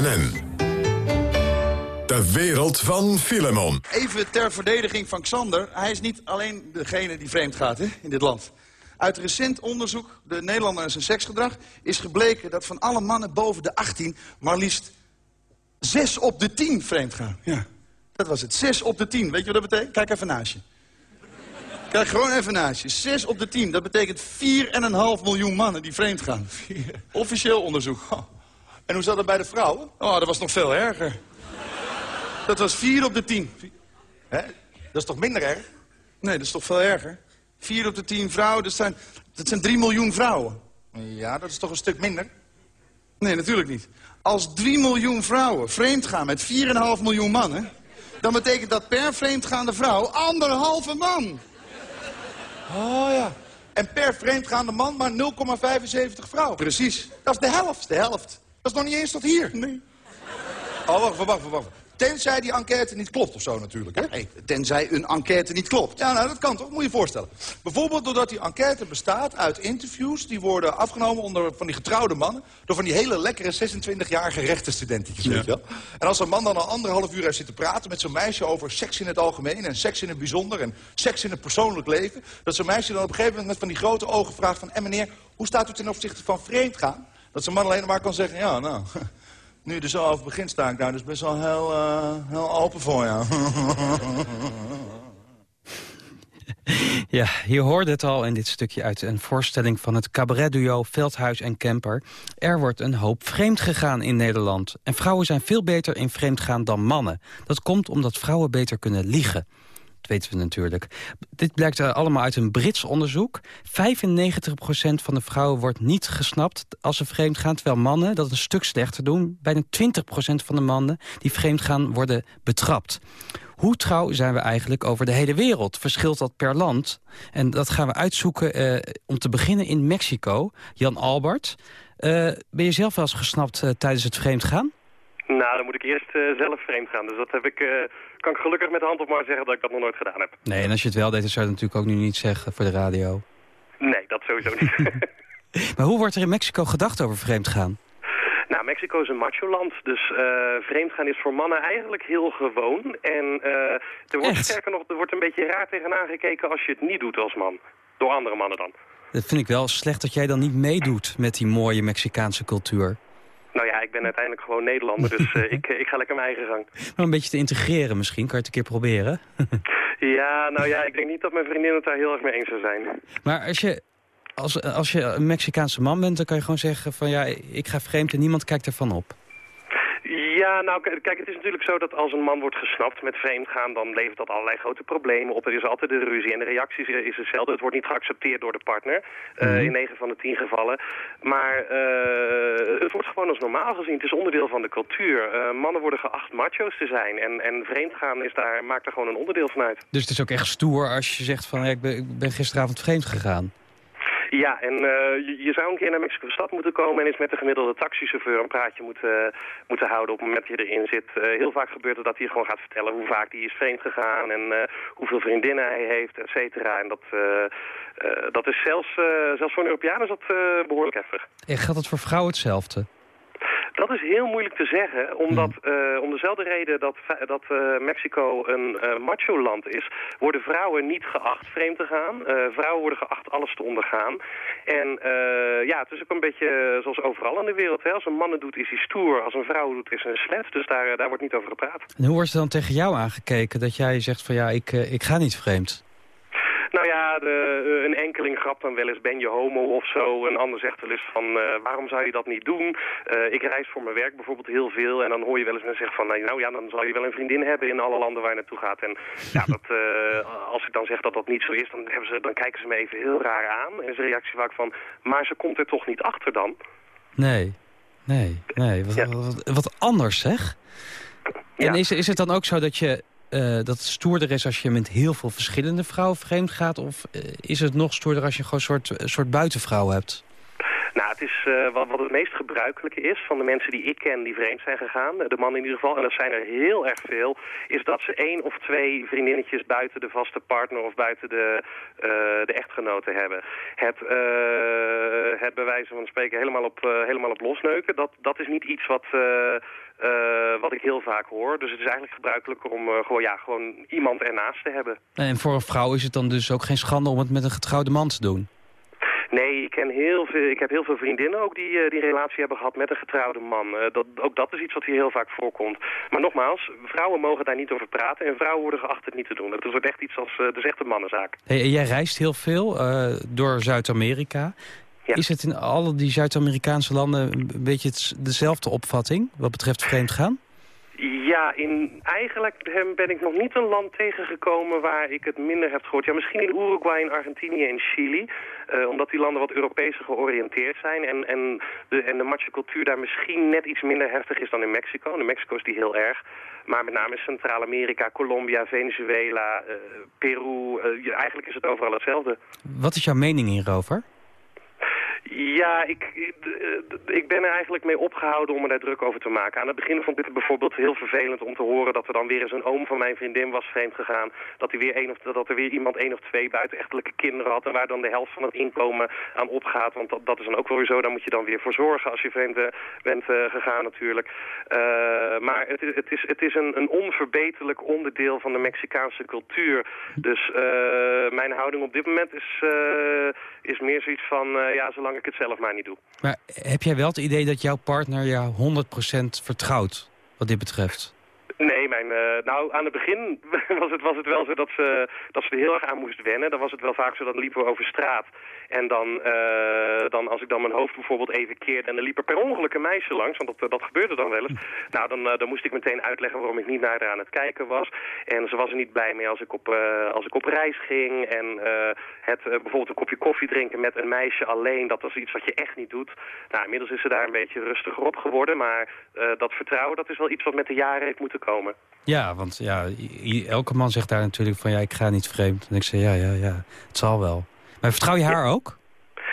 BNN. De wereld van Filemon. Even ter verdediging van Xander. Hij is niet alleen degene die vreemd gaat hè, in dit land. Uit recent onderzoek, de Nederlander en zijn seksgedrag... is gebleken dat van alle mannen boven de 18... maar liefst 6 op de 10 vreemd gaan. Ja, dat was het. 6 op de 10. Weet je wat dat betekent? Kijk even naast je. Kijk gewoon even naast je. 6 op de 10. Dat betekent 4,5 miljoen mannen die vreemd gaan. Officieel onderzoek. En hoe zat dat bij de vrouwen? Oh, dat was nog veel erger. Dat was 4 op de 10. Hè? Dat is toch minder erg? Nee, dat is toch veel erger? 4 op de 10 vrouwen, dat zijn, dat zijn 3 miljoen vrouwen. Ja, dat is toch een stuk minder? Nee, natuurlijk niet. Als 3 miljoen vrouwen vreemd gaan met 4,5 miljoen mannen... dan betekent dat per vreemdgaande vrouw anderhalve man. Oh ja. En per vreemdgaande man maar 0,75 vrouw. Precies. Dat is de helft. De helft. Dat is nog niet eens tot hier. Nee. Oh, wacht, wacht, wacht. Tenzij die enquête niet klopt of zo natuurlijk, hè? Nee, tenzij een enquête niet klopt. Ja, nou, dat kan toch? Moet je je voorstellen. Bijvoorbeeld doordat die enquête bestaat uit interviews... die worden afgenomen onder van die getrouwde mannen... door van die hele lekkere 26-jarige rechtenstudentjes, weet je wel. En als een man dan al anderhalf uur heeft zitten praten met zo'n meisje... over seks in het algemeen en seks in het bijzonder... en seks in het persoonlijk leven... dat zo'n meisje dan op een gegeven moment met van die grote ogen vraagt van... en meneer, hoe staat u ten opzichte van vreemd gaan? Dat zo'n man alleen maar kan zeggen, ja, nou... Nu je er zo over begint, sta ik daar dus best wel heel, eh, heel open voor, ja. Ja, je hoorde het al in dit stukje uit een voorstelling van het cabaretduo Veldhuis en Kemper. Er wordt een hoop vreemd gegaan in Nederland. En vrouwen zijn veel beter in vreemdgaan dan mannen. Dat komt omdat vrouwen beter kunnen liegen. Dat weten we natuurlijk. Dit blijkt eh, allemaal uit een Brits onderzoek. 95% van de vrouwen wordt niet gesnapt als ze vreemd gaan... terwijl mannen dat een stuk slechter doen. Bijna 20% van de mannen die vreemd gaan worden betrapt. Hoe trouw zijn we eigenlijk over de hele wereld? Verschilt dat per land? En dat gaan we uitzoeken eh, om te beginnen in Mexico. Jan Albert, eh, ben je zelf wel eens gesnapt eh, tijdens het vreemdgaan? Nou, dan moet ik eerst eh, zelf vreemd gaan. Dus dat heb ik, eh, kan ik gelukkig met de hand op maar zeggen dat ik dat nog nooit gedaan heb. Nee, en als je het wel deed, dan zou je het natuurlijk ook nu niet zeggen voor de radio. Nee, dat sowieso niet. Maar hoe wordt er in Mexico gedacht over vreemdgaan? nou, Mexico is een macho-land, dus eh vreemdgaan is voor mannen eigenlijk heel gewoon. En er wordt Echt? sterker nog, er wordt een beetje raar tegenaan gekeken als je het niet doet als man. Door andere mannen dan. Dat vind ik wel slecht dat jij dan niet meedoet met die mooie Mexicaanse cultuur. Nou ja, ik ben uiteindelijk gewoon Nederlander, dus eh, ik, ik ga lekker mijn eigen gang. Maar een beetje te integreren misschien, kan je het een keer proberen? Ja, nou ja, ik denk niet dat mijn vriendin het daar heel erg mee eens zou zijn. Maar als je, als, als je een Mexicaanse man bent, dan kan je gewoon zeggen van ja, ik ga vreemd en niemand kijkt ervan op. Ja, nou kijk, het is natuurlijk zo dat als een man wordt gesnapt met vreemdgaan, dan levert dat allerlei grote problemen op. Er is altijd de ruzie en de reacties is hetzelfde. Het wordt niet geaccepteerd door de partner, eh, Mhm. in 9 van de 10 gevallen. Maar eh, het wordt gewoon als normaal gezien. Het is onderdeel van de cultuur. Eh, mannen worden geacht macho's te zijn en, en vreemdgaan is daar, maakt er gewoon een onderdeel van uit. Dus het is ook echt stoer als je zegt van ja, ik, ben, ik ben gisteravond vreemd gegaan. Ja, en eh, je, je zou een keer naar Mexico stad moeten komen en eens met de gemiddelde taxichauffeur een praatje moeten, moeten houden op het moment dat je erin zit. Eh, heel vaak gebeurt het dat hij gewoon gaat vertellen hoe vaak hij is vreemd gegaan en eh, hoeveel vriendinnen hij heeft, et cetera. En dat, dat is zelfs, zelfs voor een Europeaan is dat eh, behoorlijk heftig. En geldt het voor vrouwen hetzelfde? Dat is heel moeilijk te zeggen, omdat eh, om dezelfde reden dat, dat eh, Mexico een eh, macho-land is, worden vrouwen niet geacht vreemd te gaan. Vrouwen worden geacht alles te ondergaan. En ja, het is ook een beetje zoals overal in de wereld. Hè? Als een man het doet, is hij stoer. Als een vrouw doet, is hij een slet. Dus daar, daar wordt niet over gepraat. En hoe wordt er dan tegen jou aangekeken dat jij zegt van ja, ik, ik ga niet vreemd? Ja, de, eh, een enkeling grapt dan wel eens, ben je homo of zo. Een ander zegt wel eens van, eh, waarom zou je dat niet doen? Eh, ik reis voor mijn werk bijvoorbeeld heel veel. En dan hoor je wel eens mensen zeggen van, nou, ja, dan zal je wel een vriendin hebben in alle landen waar je naartoe gaat. En ja, dat, als ik dan zeg dat dat niet zo is, dan, hebben ze, dan kijken ze me even heel raar aan. En is de reactie vaak van, maar ze komt er toch niet achter dan? Nee, nee, nee. Wat, wat, wat anders zeg. En is, is het dan ook zo dat je eh, dat het stoerder is als je met heel veel verschillende vrouwen vreemd gaat? Of eh, is het nog stoerder als je gewoon een soort, soort buitenvrouw hebt? Nou, het is eh, wat, wat het meest gebruikelijke is van de mensen die ik ken die vreemd zijn gegaan, de mannen in ieder geval, en dat zijn er heel erg veel, is dat ze één of twee vriendinnetjes buiten de vaste partner of buiten de, eh, de echtgenoten hebben. Het, uh, het bij wijze van spreken helemaal op, uh, helemaal op losneuken, dat, dat is niet iets wat... Uh, wat ik heel vaak hoor. Dus het is eigenlijk gebruikelijker om uh, gewoon, ja, gewoon iemand ernaast te hebben. En voor een vrouw is het dan dus ook geen schande om het met een getrouwde man te doen? Nee, ik, ken heel veel, ik heb heel veel vriendinnen ook die uh, die relatie hebben gehad met een getrouwde man. dat, ook dat is iets wat hier heel vaak voorkomt. Maar nogmaals, vrouwen mogen daar niet over praten en vrouwen worden geacht het niet te doen. Dat wordt echt iets als, dat is echt een mannenzaak. Hey, jij reist heel veel door Zuid-Amerika. Ja. Is het in alle die Zuid-Amerikaanse landen een beetje dezelfde opvatting wat betreft vreemdgaan? Ja, in, eigenlijk ben ik nog niet een land tegengekomen waar ik het minder heb gehoord. Ja, misschien in Uruguay, in Argentinië en Chili. Uh, omdat die landen wat Europeeser georiënteerd zijn. En, en de, en de macho cultuur daar misschien net iets minder heftig is dan in Mexico. In Mexico is die heel erg. Maar met name Centraal-Amerika, Colombia, Venezuela, uh, Peru. Ja, eigenlijk is het overal hetzelfde. Wat is jouw mening hierover? Ja, ik, ik ben er eigenlijk mee opgehouden om er daar druk over te maken. Aan het begin vond ik het bijvoorbeeld heel vervelend om te horen dat er dan weer eens een oom van mijn vriendin was vreemd gegaan. Dat, hij weer een of, dat er weer iemand één of twee buitenechtelijke kinderen had en waar dan de helft van het inkomen aan opgaat. Want dat, dat is dan ook wel weer zo, daar moet je dan weer voor zorgen als je vreemd uh, bent uh, gegaan natuurlijk. Uh, maar het, het, is, het is een, een onverbeterlijk onderdeel van de Mexicaanse cultuur. Dus mijn houding op dit moment is, is meer zoiets van, ja, zolang ik het zelf maar niet doe. Maar heb jij wel het idee dat jouw partner jou 100% vertrouwt wat dit betreft? Nee, mijn, uh, nou aan het begin was het, was het wel zo dat ze, dat ze er heel erg aan moest wennen. Dan was het wel vaak zo dat liepen we over straat. En dan, uh, dan als ik dan mijn hoofd bijvoorbeeld even keerde en er liep er per ongeluk een meisje langs, want dat, dat gebeurde dan wel eens. Nou, dan, uh, dan moest ik meteen uitleggen waarom ik niet naar haar aan het kijken was. En ze was er niet blij mee als ik op, als ik op reis ging. En het bijvoorbeeld een kopje koffie drinken met een meisje alleen, dat was iets wat je echt niet doet. Nou, inmiddels is ze daar een beetje rustiger op geworden, maar dat vertrouwen, dat is wel iets wat met de jaren heeft moeten komen. Ja, want ja, elke man zegt daar natuurlijk van ja, ik ga niet vreemd. En ik zeg ja, ja, ja, het zal wel. Maar vertrouw je haar ook?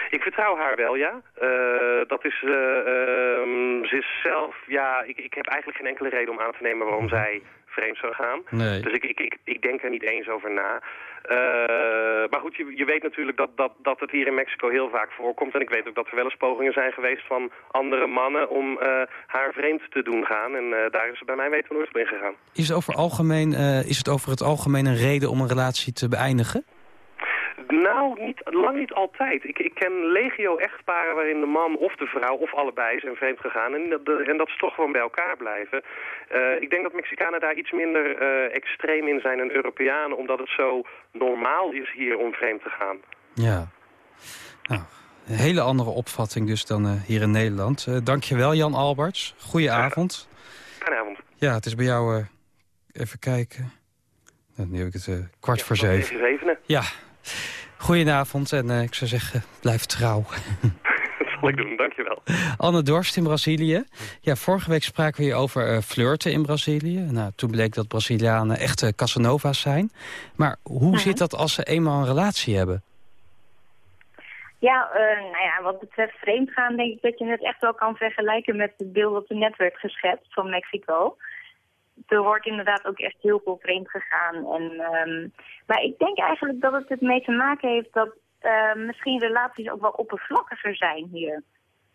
Ik vertrouw haar wel, ja. Uh, dat is, uh, um, ze is zelf, ja, ik, ik heb eigenlijk geen enkele reden om aan te nemen waarom zij vreemd zou gaan. Nee. Dus ik, ik, ik, ik denk er niet eens over na. Uh, maar goed, je, weet natuurlijk dat, dat, dat het hier in Mexico heel vaak voorkomt. En ik weet ook dat er wel eens pogingen zijn geweest van andere mannen om uh, haar vreemd te doen gaan. En uh, daar is ze bij mij weten nooit op ingegaan. Is het, over algemeen, is het over het algemeen een reden om een relatie te beëindigen? Nou, niet, lang niet altijd. Ik, ik ken legio-echtparen waarin de man of de vrouw of allebei zijn vreemd gegaan. En, de, en dat ze toch gewoon bij elkaar blijven. Uh, ik denk dat Mexicanen daar iets minder uh, extreem in zijn dan Europeanen. Omdat het zo normaal is hier om vreemd te gaan. Ja. Nou, een hele andere opvatting dus dan uh, hier in Nederland. Dankjewel Jan Alberts. Goedenavond. Goedenavond. Ja, het is bij jou... even kijken. Nou, nu heb ik het kwart ja, voor zeven. zevenen. Ja, Goedenavond en uh, ik zou zeggen, blijf trouw. Dat zal ik doen, dankjewel. Anne Dorst in Brazilië. Ja, vorige week spraken we hier over uh, flirten in Brazilië. Nou, toen bleek dat Brazilianen echte Casanova's zijn. Maar hoe ja. zit dat als ze eenmaal een relatie hebben? Ja, uh, nou ja, wat betreft vreemdgaan denk ik dat je het echt wel kan vergelijken met het beeld dat er net werd geschetst van Mexico er wordt inderdaad ook echt heel veel vreemd gegaan. En, um, maar ik denk eigenlijk dat het ermee te maken heeft dat uh, misschien relaties ook wel oppervlakkiger zijn hier.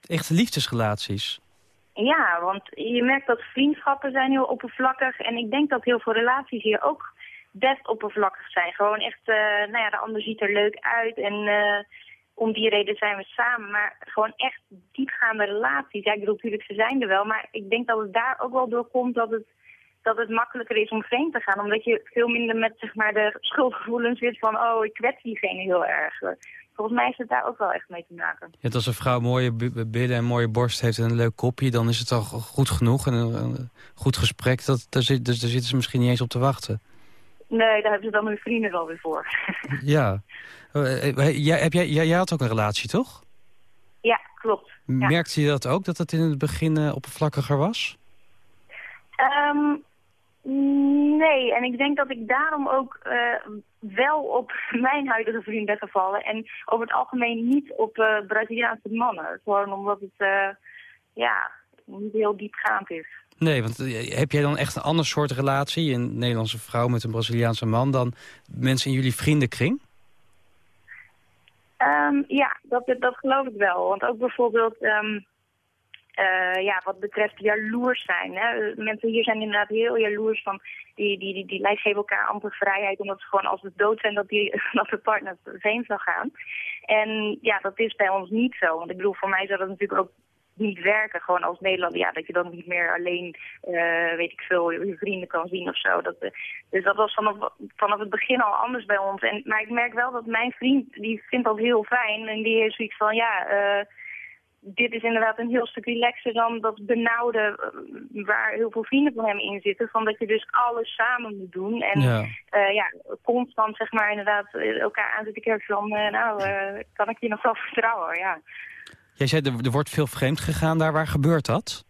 Echte liefdesrelaties? Ja, want je merkt dat vriendschappen zijn heel oppervlakkig. En ik denk dat heel veel relaties hier ook best oppervlakkig zijn. Gewoon echt, uh, nou ja, de ander ziet er leuk uit en uh, om die reden zijn we samen. Maar gewoon echt diepgaande relaties. Ja, ik bedoel, natuurlijk, ze zijn er wel. Maar ik denk dat het daar ook wel door komt dat het dat het makkelijker is om vreemd te gaan. Omdat je veel minder met zeg maar, de schuldgevoelens zit van... oh, ik kwets diegene heel erg. Volgens mij is het daar ook wel echt mee te maken. Ja, als een vrouw mooie billen en mooie borst heeft en een leuk kopje... dan is het al goed genoeg en een, een goed gesprek. Dat, daar, zit, dus daar zitten ze misschien niet eens op te wachten. Nee, daar hebben ze dan hun vrienden wel weer voor. ja. Jij, heb jij, jij, jij had ook een relatie, toch? Ja, klopt. Ja. Merkte je dat ook, dat het in het begin uh, oppervlakkiger was? Um, Nee, en ik denk dat ik daarom ook eh, wel op mijn huidige vriend ben gevallen. En over het algemeen niet op eh, Braziliaanse mannen. Gewoon omdat het, eh, ja, niet heel diepgaand is. Nee, want heb jij dan echt een ander soort relatie... een Nederlandse vrouw met een Braziliaanse man... dan mensen in jullie vriendenkring? Ehm, ja, dat, dat geloof ik wel. Want ook bijvoorbeeld, ehm, eh, ja, wat betreft jaloers zijn. Hè. Mensen hier zijn inderdaad heel jaloers van, die, die, die, die lijkt geven elkaar amper vrijheid, omdat ze gewoon als ze dood zijn dat, die, dat de partner heen zou gaan. En ja, dat is bij ons niet zo. Want ik bedoel, voor mij zou dat natuurlijk ook niet werken. Gewoon als Nederlander, ja, dat je dan niet meer alleen, eh, weet ik veel, je vrienden kan zien of zo. Dat, eh, dus dat was vanaf, vanaf het begin al anders bij ons. En, maar ik merk wel dat mijn vriend, die vindt dat heel fijn. En die heeft zoiets van, ja, dit is inderdaad een heel stuk relaxer dan dat benauwde eh, waar heel veel vrienden van hem in zitten. Van dat je dus alles samen moet doen. En Ja. ja constant zeg maar inderdaad eh, elkaar aan zitten kijken van, eh, nou, eh, kan ik je nog wel vertrouwen, ja. Jij zei, er, er wordt veel vreemd gegaan daar. Waar gebeurt dat?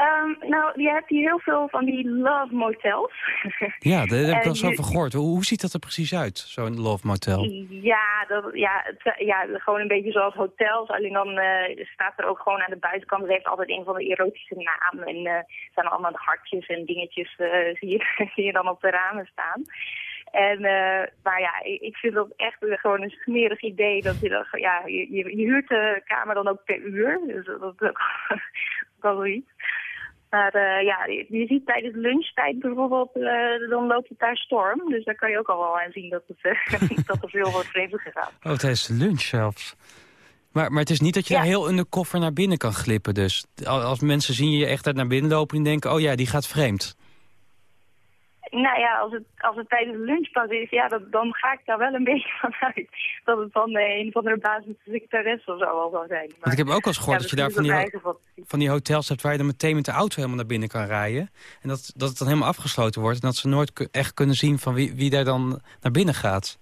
Ehm, nou, je hebt hier heel veel van die love motels. Ja, daar heb ik wel je- over gehoord. Hoe, hoe ziet dat er precies uit, zo'n love motel? Ja, dat, ja, het, ja, gewoon een beetje zoals hotels. Alleen dan eh, staat er ook gewoon aan de buitenkant. Heeft altijd een van de erotische naam. En er zijn allemaal hartjes en dingetjes eh, zie, je, zie je dan op de ramen staan. En, maar ja, ik vind dat echt gewoon een smerig idee. Dat je, dan, ja, je, je, huurt de kamer dan ook per uur. Dus dat dat is ook wel zoiets. Maar eh, ja, je, ziet tijdens lunchtijd bijvoorbeeld, eh, dan loopt het daar storm. Dus daar kan je ook al wel aan zien dat, het, eh, dat er veel wordt vreemd gegaan. Oh, tijdens de lunch zelfs. Maar, maar het is niet dat je daar heel undercover naar binnen kan glippen dus. Al- Als mensen zien je echt uit naar binnen lopen en denken... oh ja, die gaat vreemd. Nou ja, als het, als het tijdens de lunchpauze is, ja, dat, dan ga ik daar wel een beetje van uit. Dat het van eh, een van de basissecretaresse of zo al zou zijn. Want ik heb ook wel eens gehoord Ja, dat je daar van die, van die hotels hebt... waar je dan meteen met de auto helemaal naar binnen kan rijden. En dat, dat het dan helemaal afgesloten wordt. En dat ze nooit echt kunnen zien van wie, wie daar dan naar binnen gaat.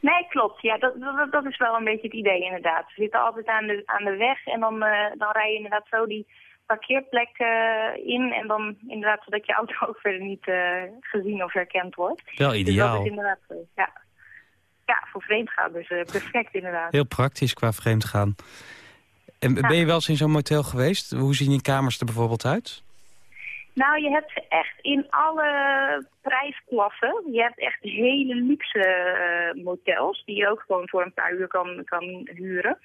Nee, klopt. Ja, dat, dat, dat is wel een beetje het idee inderdaad. Ze zitten altijd aan de, aan de weg en dan, eh, dan rij je inderdaad zo die parkeerplek in. En dan inderdaad zodat je auto ook verder niet eh, gezien of herkend wordt. Wel Dus ideaal. dat is inderdaad, eh, ja. ja, voor vreemdgaan dus eh, perfect inderdaad. Heel praktisch qua vreemdgaan. En ben je wel eens in zo'n motel geweest? Hoe zien die kamers er bijvoorbeeld uit? Nou, je hebt ze echt in alle prijsklassen. Je hebt echt hele luxe motels die je ook gewoon voor een paar uur kan, kan huren.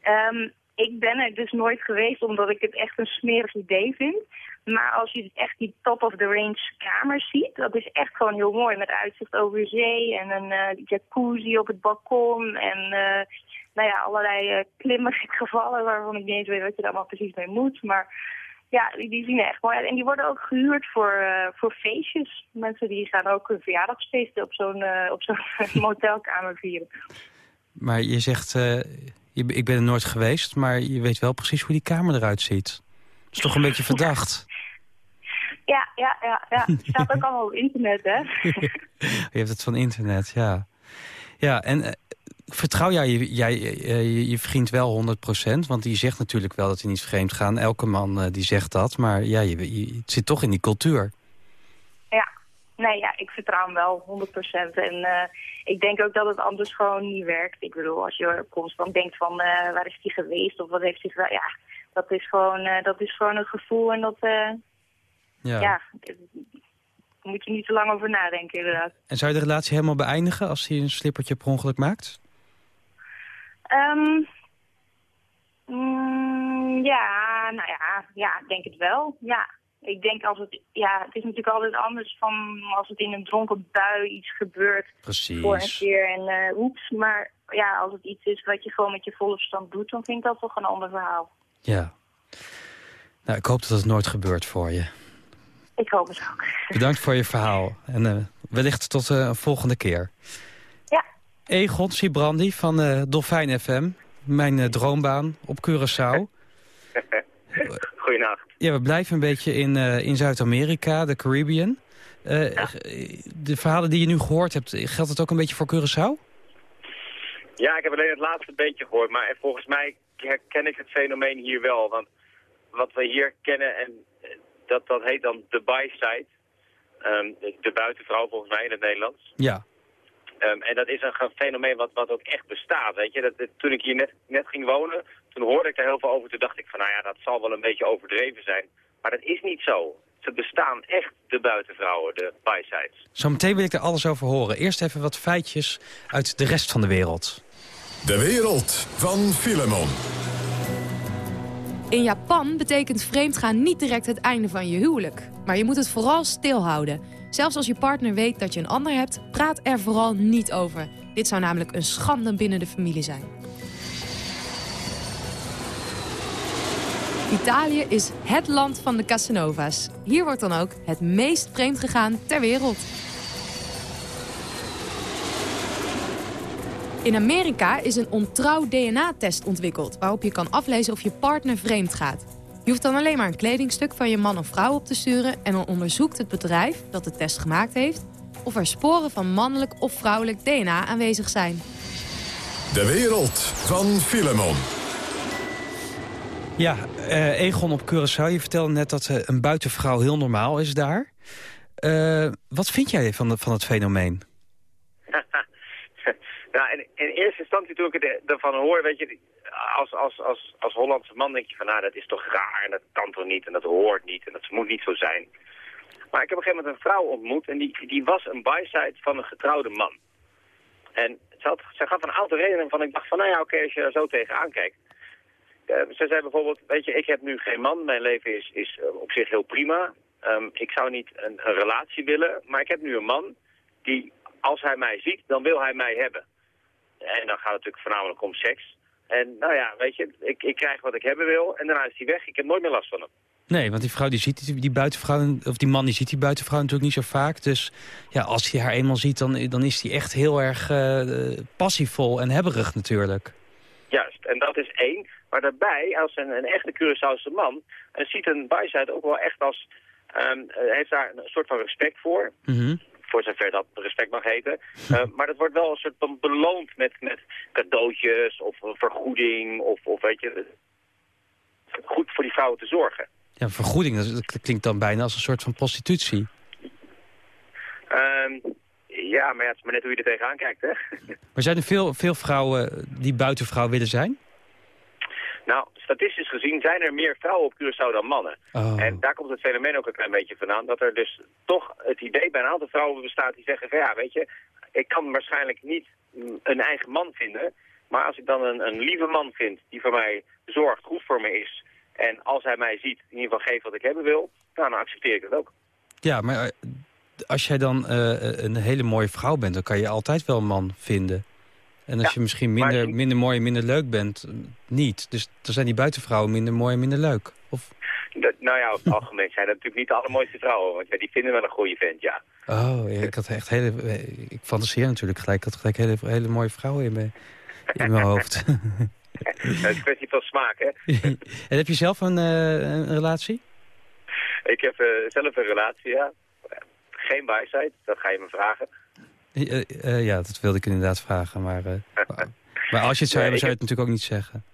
Ehm, ik ben er dus nooit geweest omdat ik het echt een smerig idee vind. Maar als je echt die top-of-the-range kamers ziet, dat is echt gewoon heel mooi. Met uitzicht over zee en een eh, jacuzzi op het balkon en eh, nou ja, allerlei eh klimmige gevallen waarvan ik niet eens weet wat je daar allemaal precies mee moet. Maar ja, die, die zien er echt mooi uit. En die worden ook gehuurd voor, voor feestjes. Mensen die gaan ook een verjaardagsfeest op zo'n op zo'n motelkamer vieren. Maar je zegt, ik ben er nooit geweest... maar je weet wel precies hoe die kamer eruit ziet. Dat is toch een beetje verdacht? Ja, ja, ja, ja. Het staat ook allemaal op internet, hè? Je hebt het van internet, ja. Ja, en eh, vertrouw jij, jij eh, je, je vriend wel 100%? Want die zegt natuurlijk wel dat hij niet vreemd gaat. Elke man eh, die zegt dat, maar ja, je, je- het zit toch in die cultuur. Ja. Nee, ja, ik vertrouw hem wel, 100%. En ik denk ook dat het anders gewoon niet werkt. Ik bedoel, als je constant denkt van eh, waar is hij geweest of wat heeft hij gedaan. Ja, dat is gewoon, eh, dat is gewoon een gevoel en dat, eh, Ja. ja, daar moet je niet te lang over nadenken inderdaad. En zou je de relatie helemaal beëindigen als hij een slippertje per ongeluk maakt? Ehm, mm, ja, nou ja, ja, ik denk het wel. Ja, ik denk als het, ja, het is natuurlijk altijd anders van als het in een dronken bui iets gebeurt Precies. voor een keer en eh oeps. Maar ja, als het iets is wat je gewoon met je volle verstand doet, dan vind ik dat toch een ander verhaal. Ja. Nou, ik hoop dat het nooit gebeurt voor je. Ik hoop het ook. Bedankt voor je verhaal. En eh, wellicht tot eh, een volgende keer. Ja. Egon Sibrandi van eh Dolfijn FM. Mijn eh, droombaan op Curaçao. Ja, we blijven een beetje in, eh, in Zuid-Amerika, de Caribbean. Eh, De verhalen die je nu gehoord hebt, geldt het ook een beetje voor Curaçao? Ja, ik heb alleen het laatste beetje gehoord, maar volgens mij herken ik het fenomeen hier wel. Want wat we hier kennen, en eh, dat, dat heet dan de buy-site. Ehm, de, de buitenvrouw volgens mij in het Nederlands. Ja. Ehm, en dat is een fenomeen wat, wat ook echt bestaat, weet je. Dat, dat- toen ik hier net, net ging wonen, toen hoorde ik er heel veel over. Toen dacht ik van, nou ja, dat zal wel een beetje overdreven zijn. Maar dat is niet zo. Ze bestaan echt, de buitenvrouwen, de buy-sites. Zometeen wil ik er alles over horen. Eerst even wat feitjes uit de rest van de wereld. De wereld van Filemon. In Japan betekent vreemdgaan niet direct het einde van je huwelijk. Maar je moet het vooral stilhouden. Zelfs als je partner weet dat je een ander hebt, praat er vooral niet over. Dit zou namelijk een schande binnen de familie zijn. Italië is het land van de Casanova's. Hier wordt dan ook het meest vreemd gegaan ter wereld. In Amerika is een ontrouw DNA-test ontwikkeld... waarop je kan aflezen of je partner vreemd gaat. Je hoeft dan alleen maar een kledingstuk van je man of vrouw op te sturen... en dan onderzoekt het bedrijf dat de test gemaakt heeft... of er sporen van mannelijk of vrouwelijk DNA aanwezig zijn. De wereld van Filemon. Ja, eh, Egon op Curaçao. Je vertelde net dat eh, een buitenvrouw heel normaal is daar. Eh, wat vind jij van, de- van het fenomeen? nou, in, in eerste instantie toen ik het er- ervan hoor, weet je, als, als, als, als Hollandse man denk je van, nou, dat is toch raar en dat kan toch niet en dat hoort niet en dat moet niet zo zijn. Maar ik heb op een gegeven moment een vrouw ontmoet en die, die was een byside van een getrouwde man. En ze, had, ze gaf een aantal redenen van, ik dacht van, nou ja, oké, als je daar zo tegenaan kijkt. Eh, ze zei bijvoorbeeld, weet je, ik heb nu geen man, mijn leven is, is eh, op zich heel prima. Ehm, ik zou niet een, een relatie willen, maar ik heb nu een man die, als hij mij ziet, dan wil hij mij hebben. En dan gaat het natuurlijk voornamelijk om seks. En nou ja, weet je, ik, ik krijg wat ik hebben wil en daarna is hij weg. Ik heb nooit meer last van hem. Nee, want die vrouw die ziet die, die buitenvrouw, of die man die ziet die buitenvrouw natuurlijk niet zo vaak. Dus ja, als hij haar eenmaal ziet, dan, dan is hij echt heel erg eh, passievol en hebberig natuurlijk. Juist, en dat is één. Maar daarbij, als een, een echte Curaçaose man, eh, ziet een bijzijd ook wel echt als... ehm, eh, heeft daar een soort van respect voor. Mhm. Voor zover dat respect mag heten. Eh, maar dat wordt wel een soort van beloond met, met cadeautjes of een vergoeding. Of, of weet je, goed voor die vrouwen te zorgen. Ja, vergoeding, dat, dat klinkt dan bijna als een soort van prostitutie. Ehm, ja, maar ja, het is maar net hoe je er tegenaan kijkt, hè. Maar zijn er veel, veel vrouwen die buitenvrouw willen zijn? Nou, statistisch gezien zijn er meer vrouwen op Curaçao dan mannen. Oh. En daar komt het fenomeen ook een klein beetje vandaan. Dat er dus toch het idee bij een aantal vrouwen bestaat die zeggen van ja, weet je, ik kan waarschijnlijk niet een eigen man vinden. Maar als ik dan een, een lieve man vind die voor mij zorgt, goed voor me is. En als hij mij ziet, in ieder geval geeft wat ik hebben wil, nou, dan accepteer ik dat ook. Ja, maar eh, als jij dan eh, een hele mooie vrouw bent, dan kan je altijd wel een man vinden. En als Ja, je misschien minder, minder mooi en minder leuk bent, niet. Dus dan zijn die buitenvrouwen minder mooi en minder leuk. Of, Dat, nou ja, over het algemeen zijn dat natuurlijk niet de allermooiste vrouwen. Want ja, die vinden wel een goede vent, ja. oh, ja, ik had echt hele... Ik fantaseer natuurlijk gelijk. Ik had gelijk hele, hele mooie vrouwen in mijn, in mijn hoofd. Het is een kwestie van smaak, hè. en heb je zelf een, eh, een relatie? Ik heb eh, zelf een relatie, ja. Geen wijsheid, dat ga je me vragen. Eh, eh, ja, dat wilde ik inderdaad vragen. Maar, eh, maar als je het zou hebben, zou je het natuurlijk ook niet zeggen.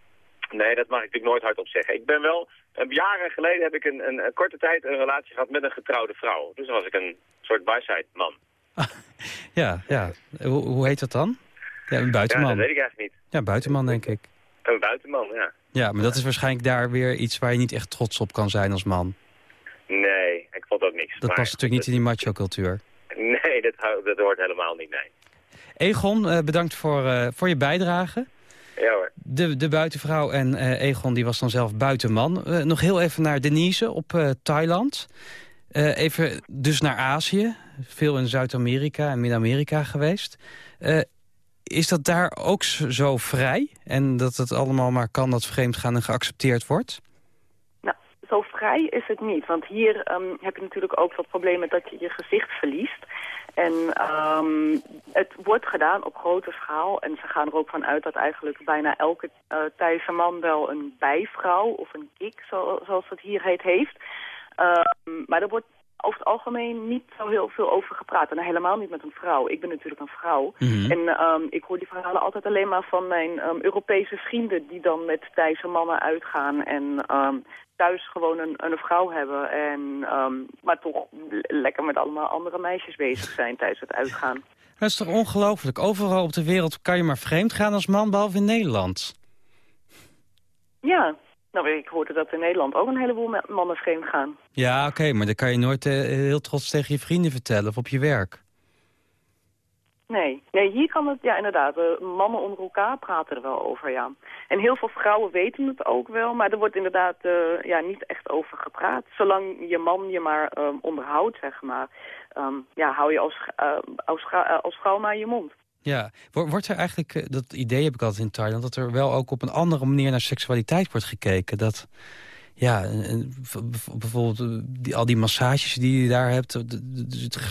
Nee, dat mag ik natuurlijk nooit hardop zeggen. Ik ben wel, jaren geleden heb ik een, een, een korte tijd een relatie gehad met een getrouwde vrouw. Dus dan was ik een soort byside man. Ja, ja. Hoe, hoe heet dat dan? Ja, een buitenman. Ja, dat weet ik eigenlijk niet. Ja, buitenman denk ik. Een buitenman, ja. Ja, maar dat is waarschijnlijk daar weer iets waar je niet echt trots op kan zijn als man. Nee, ik vond ook niks. Dat maar, past natuurlijk niet in die macho-cultuur. Nee, dat, dat hoort helemaal niet, nee. Egon, eh, bedankt voor, eh, voor je bijdrage. Ja hoor. De, de buitenvrouw en eh, Egon die was dan zelf buitenman. Nog heel even naar Denise op Thailand. Even dus naar Azië. Veel in Zuid-Amerika en Midden-Amerika geweest. Is dat daar ook zo vrij? En dat het allemaal maar kan dat vreemdgaan en geaccepteerd wordt? Zo vrij is het niet. Want hier ehm, heb je natuurlijk ook dat probleem dat je je gezicht verliest. En ehm, het wordt gedaan op grote schaal. En ze gaan er ook van uit dat eigenlijk bijna elke Thaise man wel een bijvrouw of een kik, zo, zoals het hier heet, heeft. Ehm, maar er wordt over het algemeen niet zo heel veel over gepraat. En helemaal niet met een vrouw. Ik ben natuurlijk een vrouw. Mhm. En ehm, ik hoor die verhalen altijd alleen maar van mijn ehm, Europese vrienden... die dan met Thaise mannen uitgaan en ehm, thuis gewoon een, een vrouw hebben. En, maar toch lekker met allemaal andere meisjes bezig zijn tijdens het uitgaan. Dat is toch ongelooflijk? Overal op de wereld kan je maar vreemd gaan als man, behalve in Nederland. Ja, nou ik hoorde dat in Nederland ook een heleboel mannen vreemd gaan. Ja, oké, maar dat kan je nooit eh, heel trots tegen je vrienden vertellen of op je werk. Nee, nee, hier kan het, ja inderdaad, eh, mannen onder elkaar praten er wel over, ja. En heel veel vrouwen weten het ook wel, maar er wordt inderdaad eh, ja, niet echt over gepraat. Zolang je man je maar ehm, onderhoudt, zeg maar, ehm, ja, hou je als, als, als vrouw maar je mond. Ja, Wor- wordt er eigenlijk, eh, dat idee heb ik altijd in Thailand... dat er wel ook op een andere manier naar seksualiteit wordt gekeken. Dat, ja, en- bijvoorbeeld eh, die, al die massages die je daar hebt...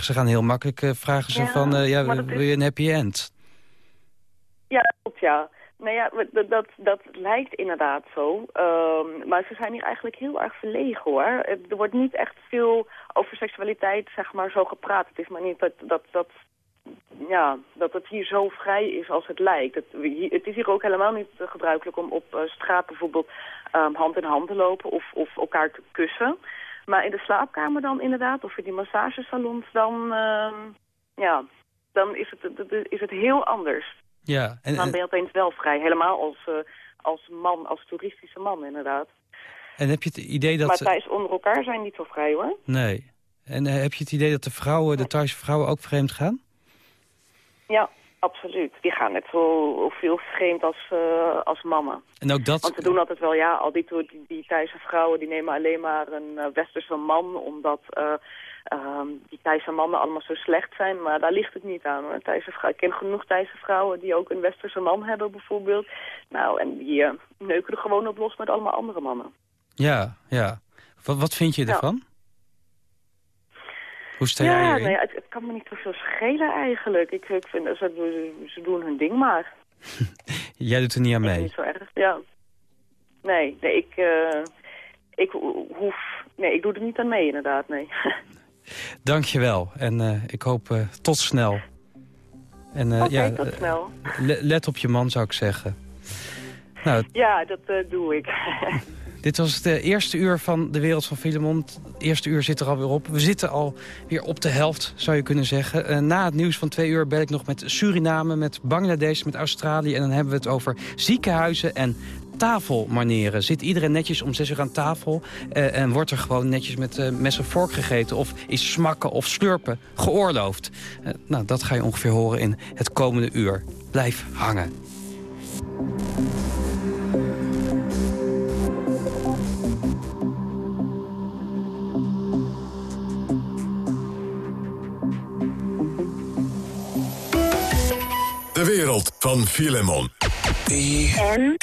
ze gaan heel makkelijk eh, vragen ze Ja, van... eh, ja, wil je een happy end? Ja, klopt, ja. Nou ja, dat, dat, dat lijkt inderdaad zo. Ehm, maar ze zijn hier eigenlijk heel erg verlegen, hoor. Er wordt niet echt veel over seksualiteit, zeg maar, zo gepraat. Het is maar niet dat, dat, dat, ja, dat het hier zo vrij is als het lijkt. Het, het is hier ook helemaal niet gebruikelijk om op eh, straat bijvoorbeeld ehm, hand in hand te lopen of, of elkaar te kussen. Maar in de slaapkamer dan inderdaad, of in die massagesalons, dan, ehm, ja, dan is het, is het heel anders. Ja, en, Dan en, ben je opeens wel vrij. Helemaal als, eh, als man, als toeristische man inderdaad. en heb je het idee dat... Maar thuis onder elkaar zijn niet zo vrij hoor. Nee. En eh, heb je het idee dat de vrouwen, de Thaise vrouwen ook vreemd gaan? Ja, absoluut. Die gaan net zo veel vreemd als, eh, als mannen. En ook dat... Want ze doen altijd wel, ja, al die, die, die Thaise vrouwen die nemen alleen maar een eh, westerse man, omdat eh, ehm, die Thaise mannen allemaal zo slecht zijn. Maar daar ligt het niet aan hoor. Thaise vrou- ik ken genoeg Thaise vrouwen die ook een westerse man hebben bijvoorbeeld. Nou, en die neuken er gewoon op los met allemaal andere mannen. Ja, ja. Wat, wat vind je Ja. Hoe sta ja, jij ja, het, het kan me niet zoveel schelen eigenlijk. Ik, ik vind, ze, ze, doen hun ding maar. Jij doet er niet aan mee. Niet zo erg, ja. Nee, nee ik, eh, ik ho- hoef... Nee, ik doe er niet aan mee inderdaad, nee. Dank je wel. En eh, ik hoop eh, tot snel. En Oké, ja, tot snel. le- let op je man, zou ik zeggen. Nou, Ja, dat eh, doe ik. dit was het eh, eerste uur van De Wereld van Filemon. Het eerste uur zit er alweer op. We zitten alweer op de helft, zou je kunnen zeggen. Eh, na het nieuws van twee uur bel ik nog met Suriname, met Bangladesh, met Australië. En dan hebben we het over ziekenhuizen en tafelmaneren. Zit iedereen netjes om zes uur aan tafel eh, en wordt er gewoon netjes met eh mes en vork gegeten... of is smakken of slurpen geoorloofd? Eh, nou, dat ga je ongeveer horen in het komende uur. Blijf hangen. Wereld van Filemon. En?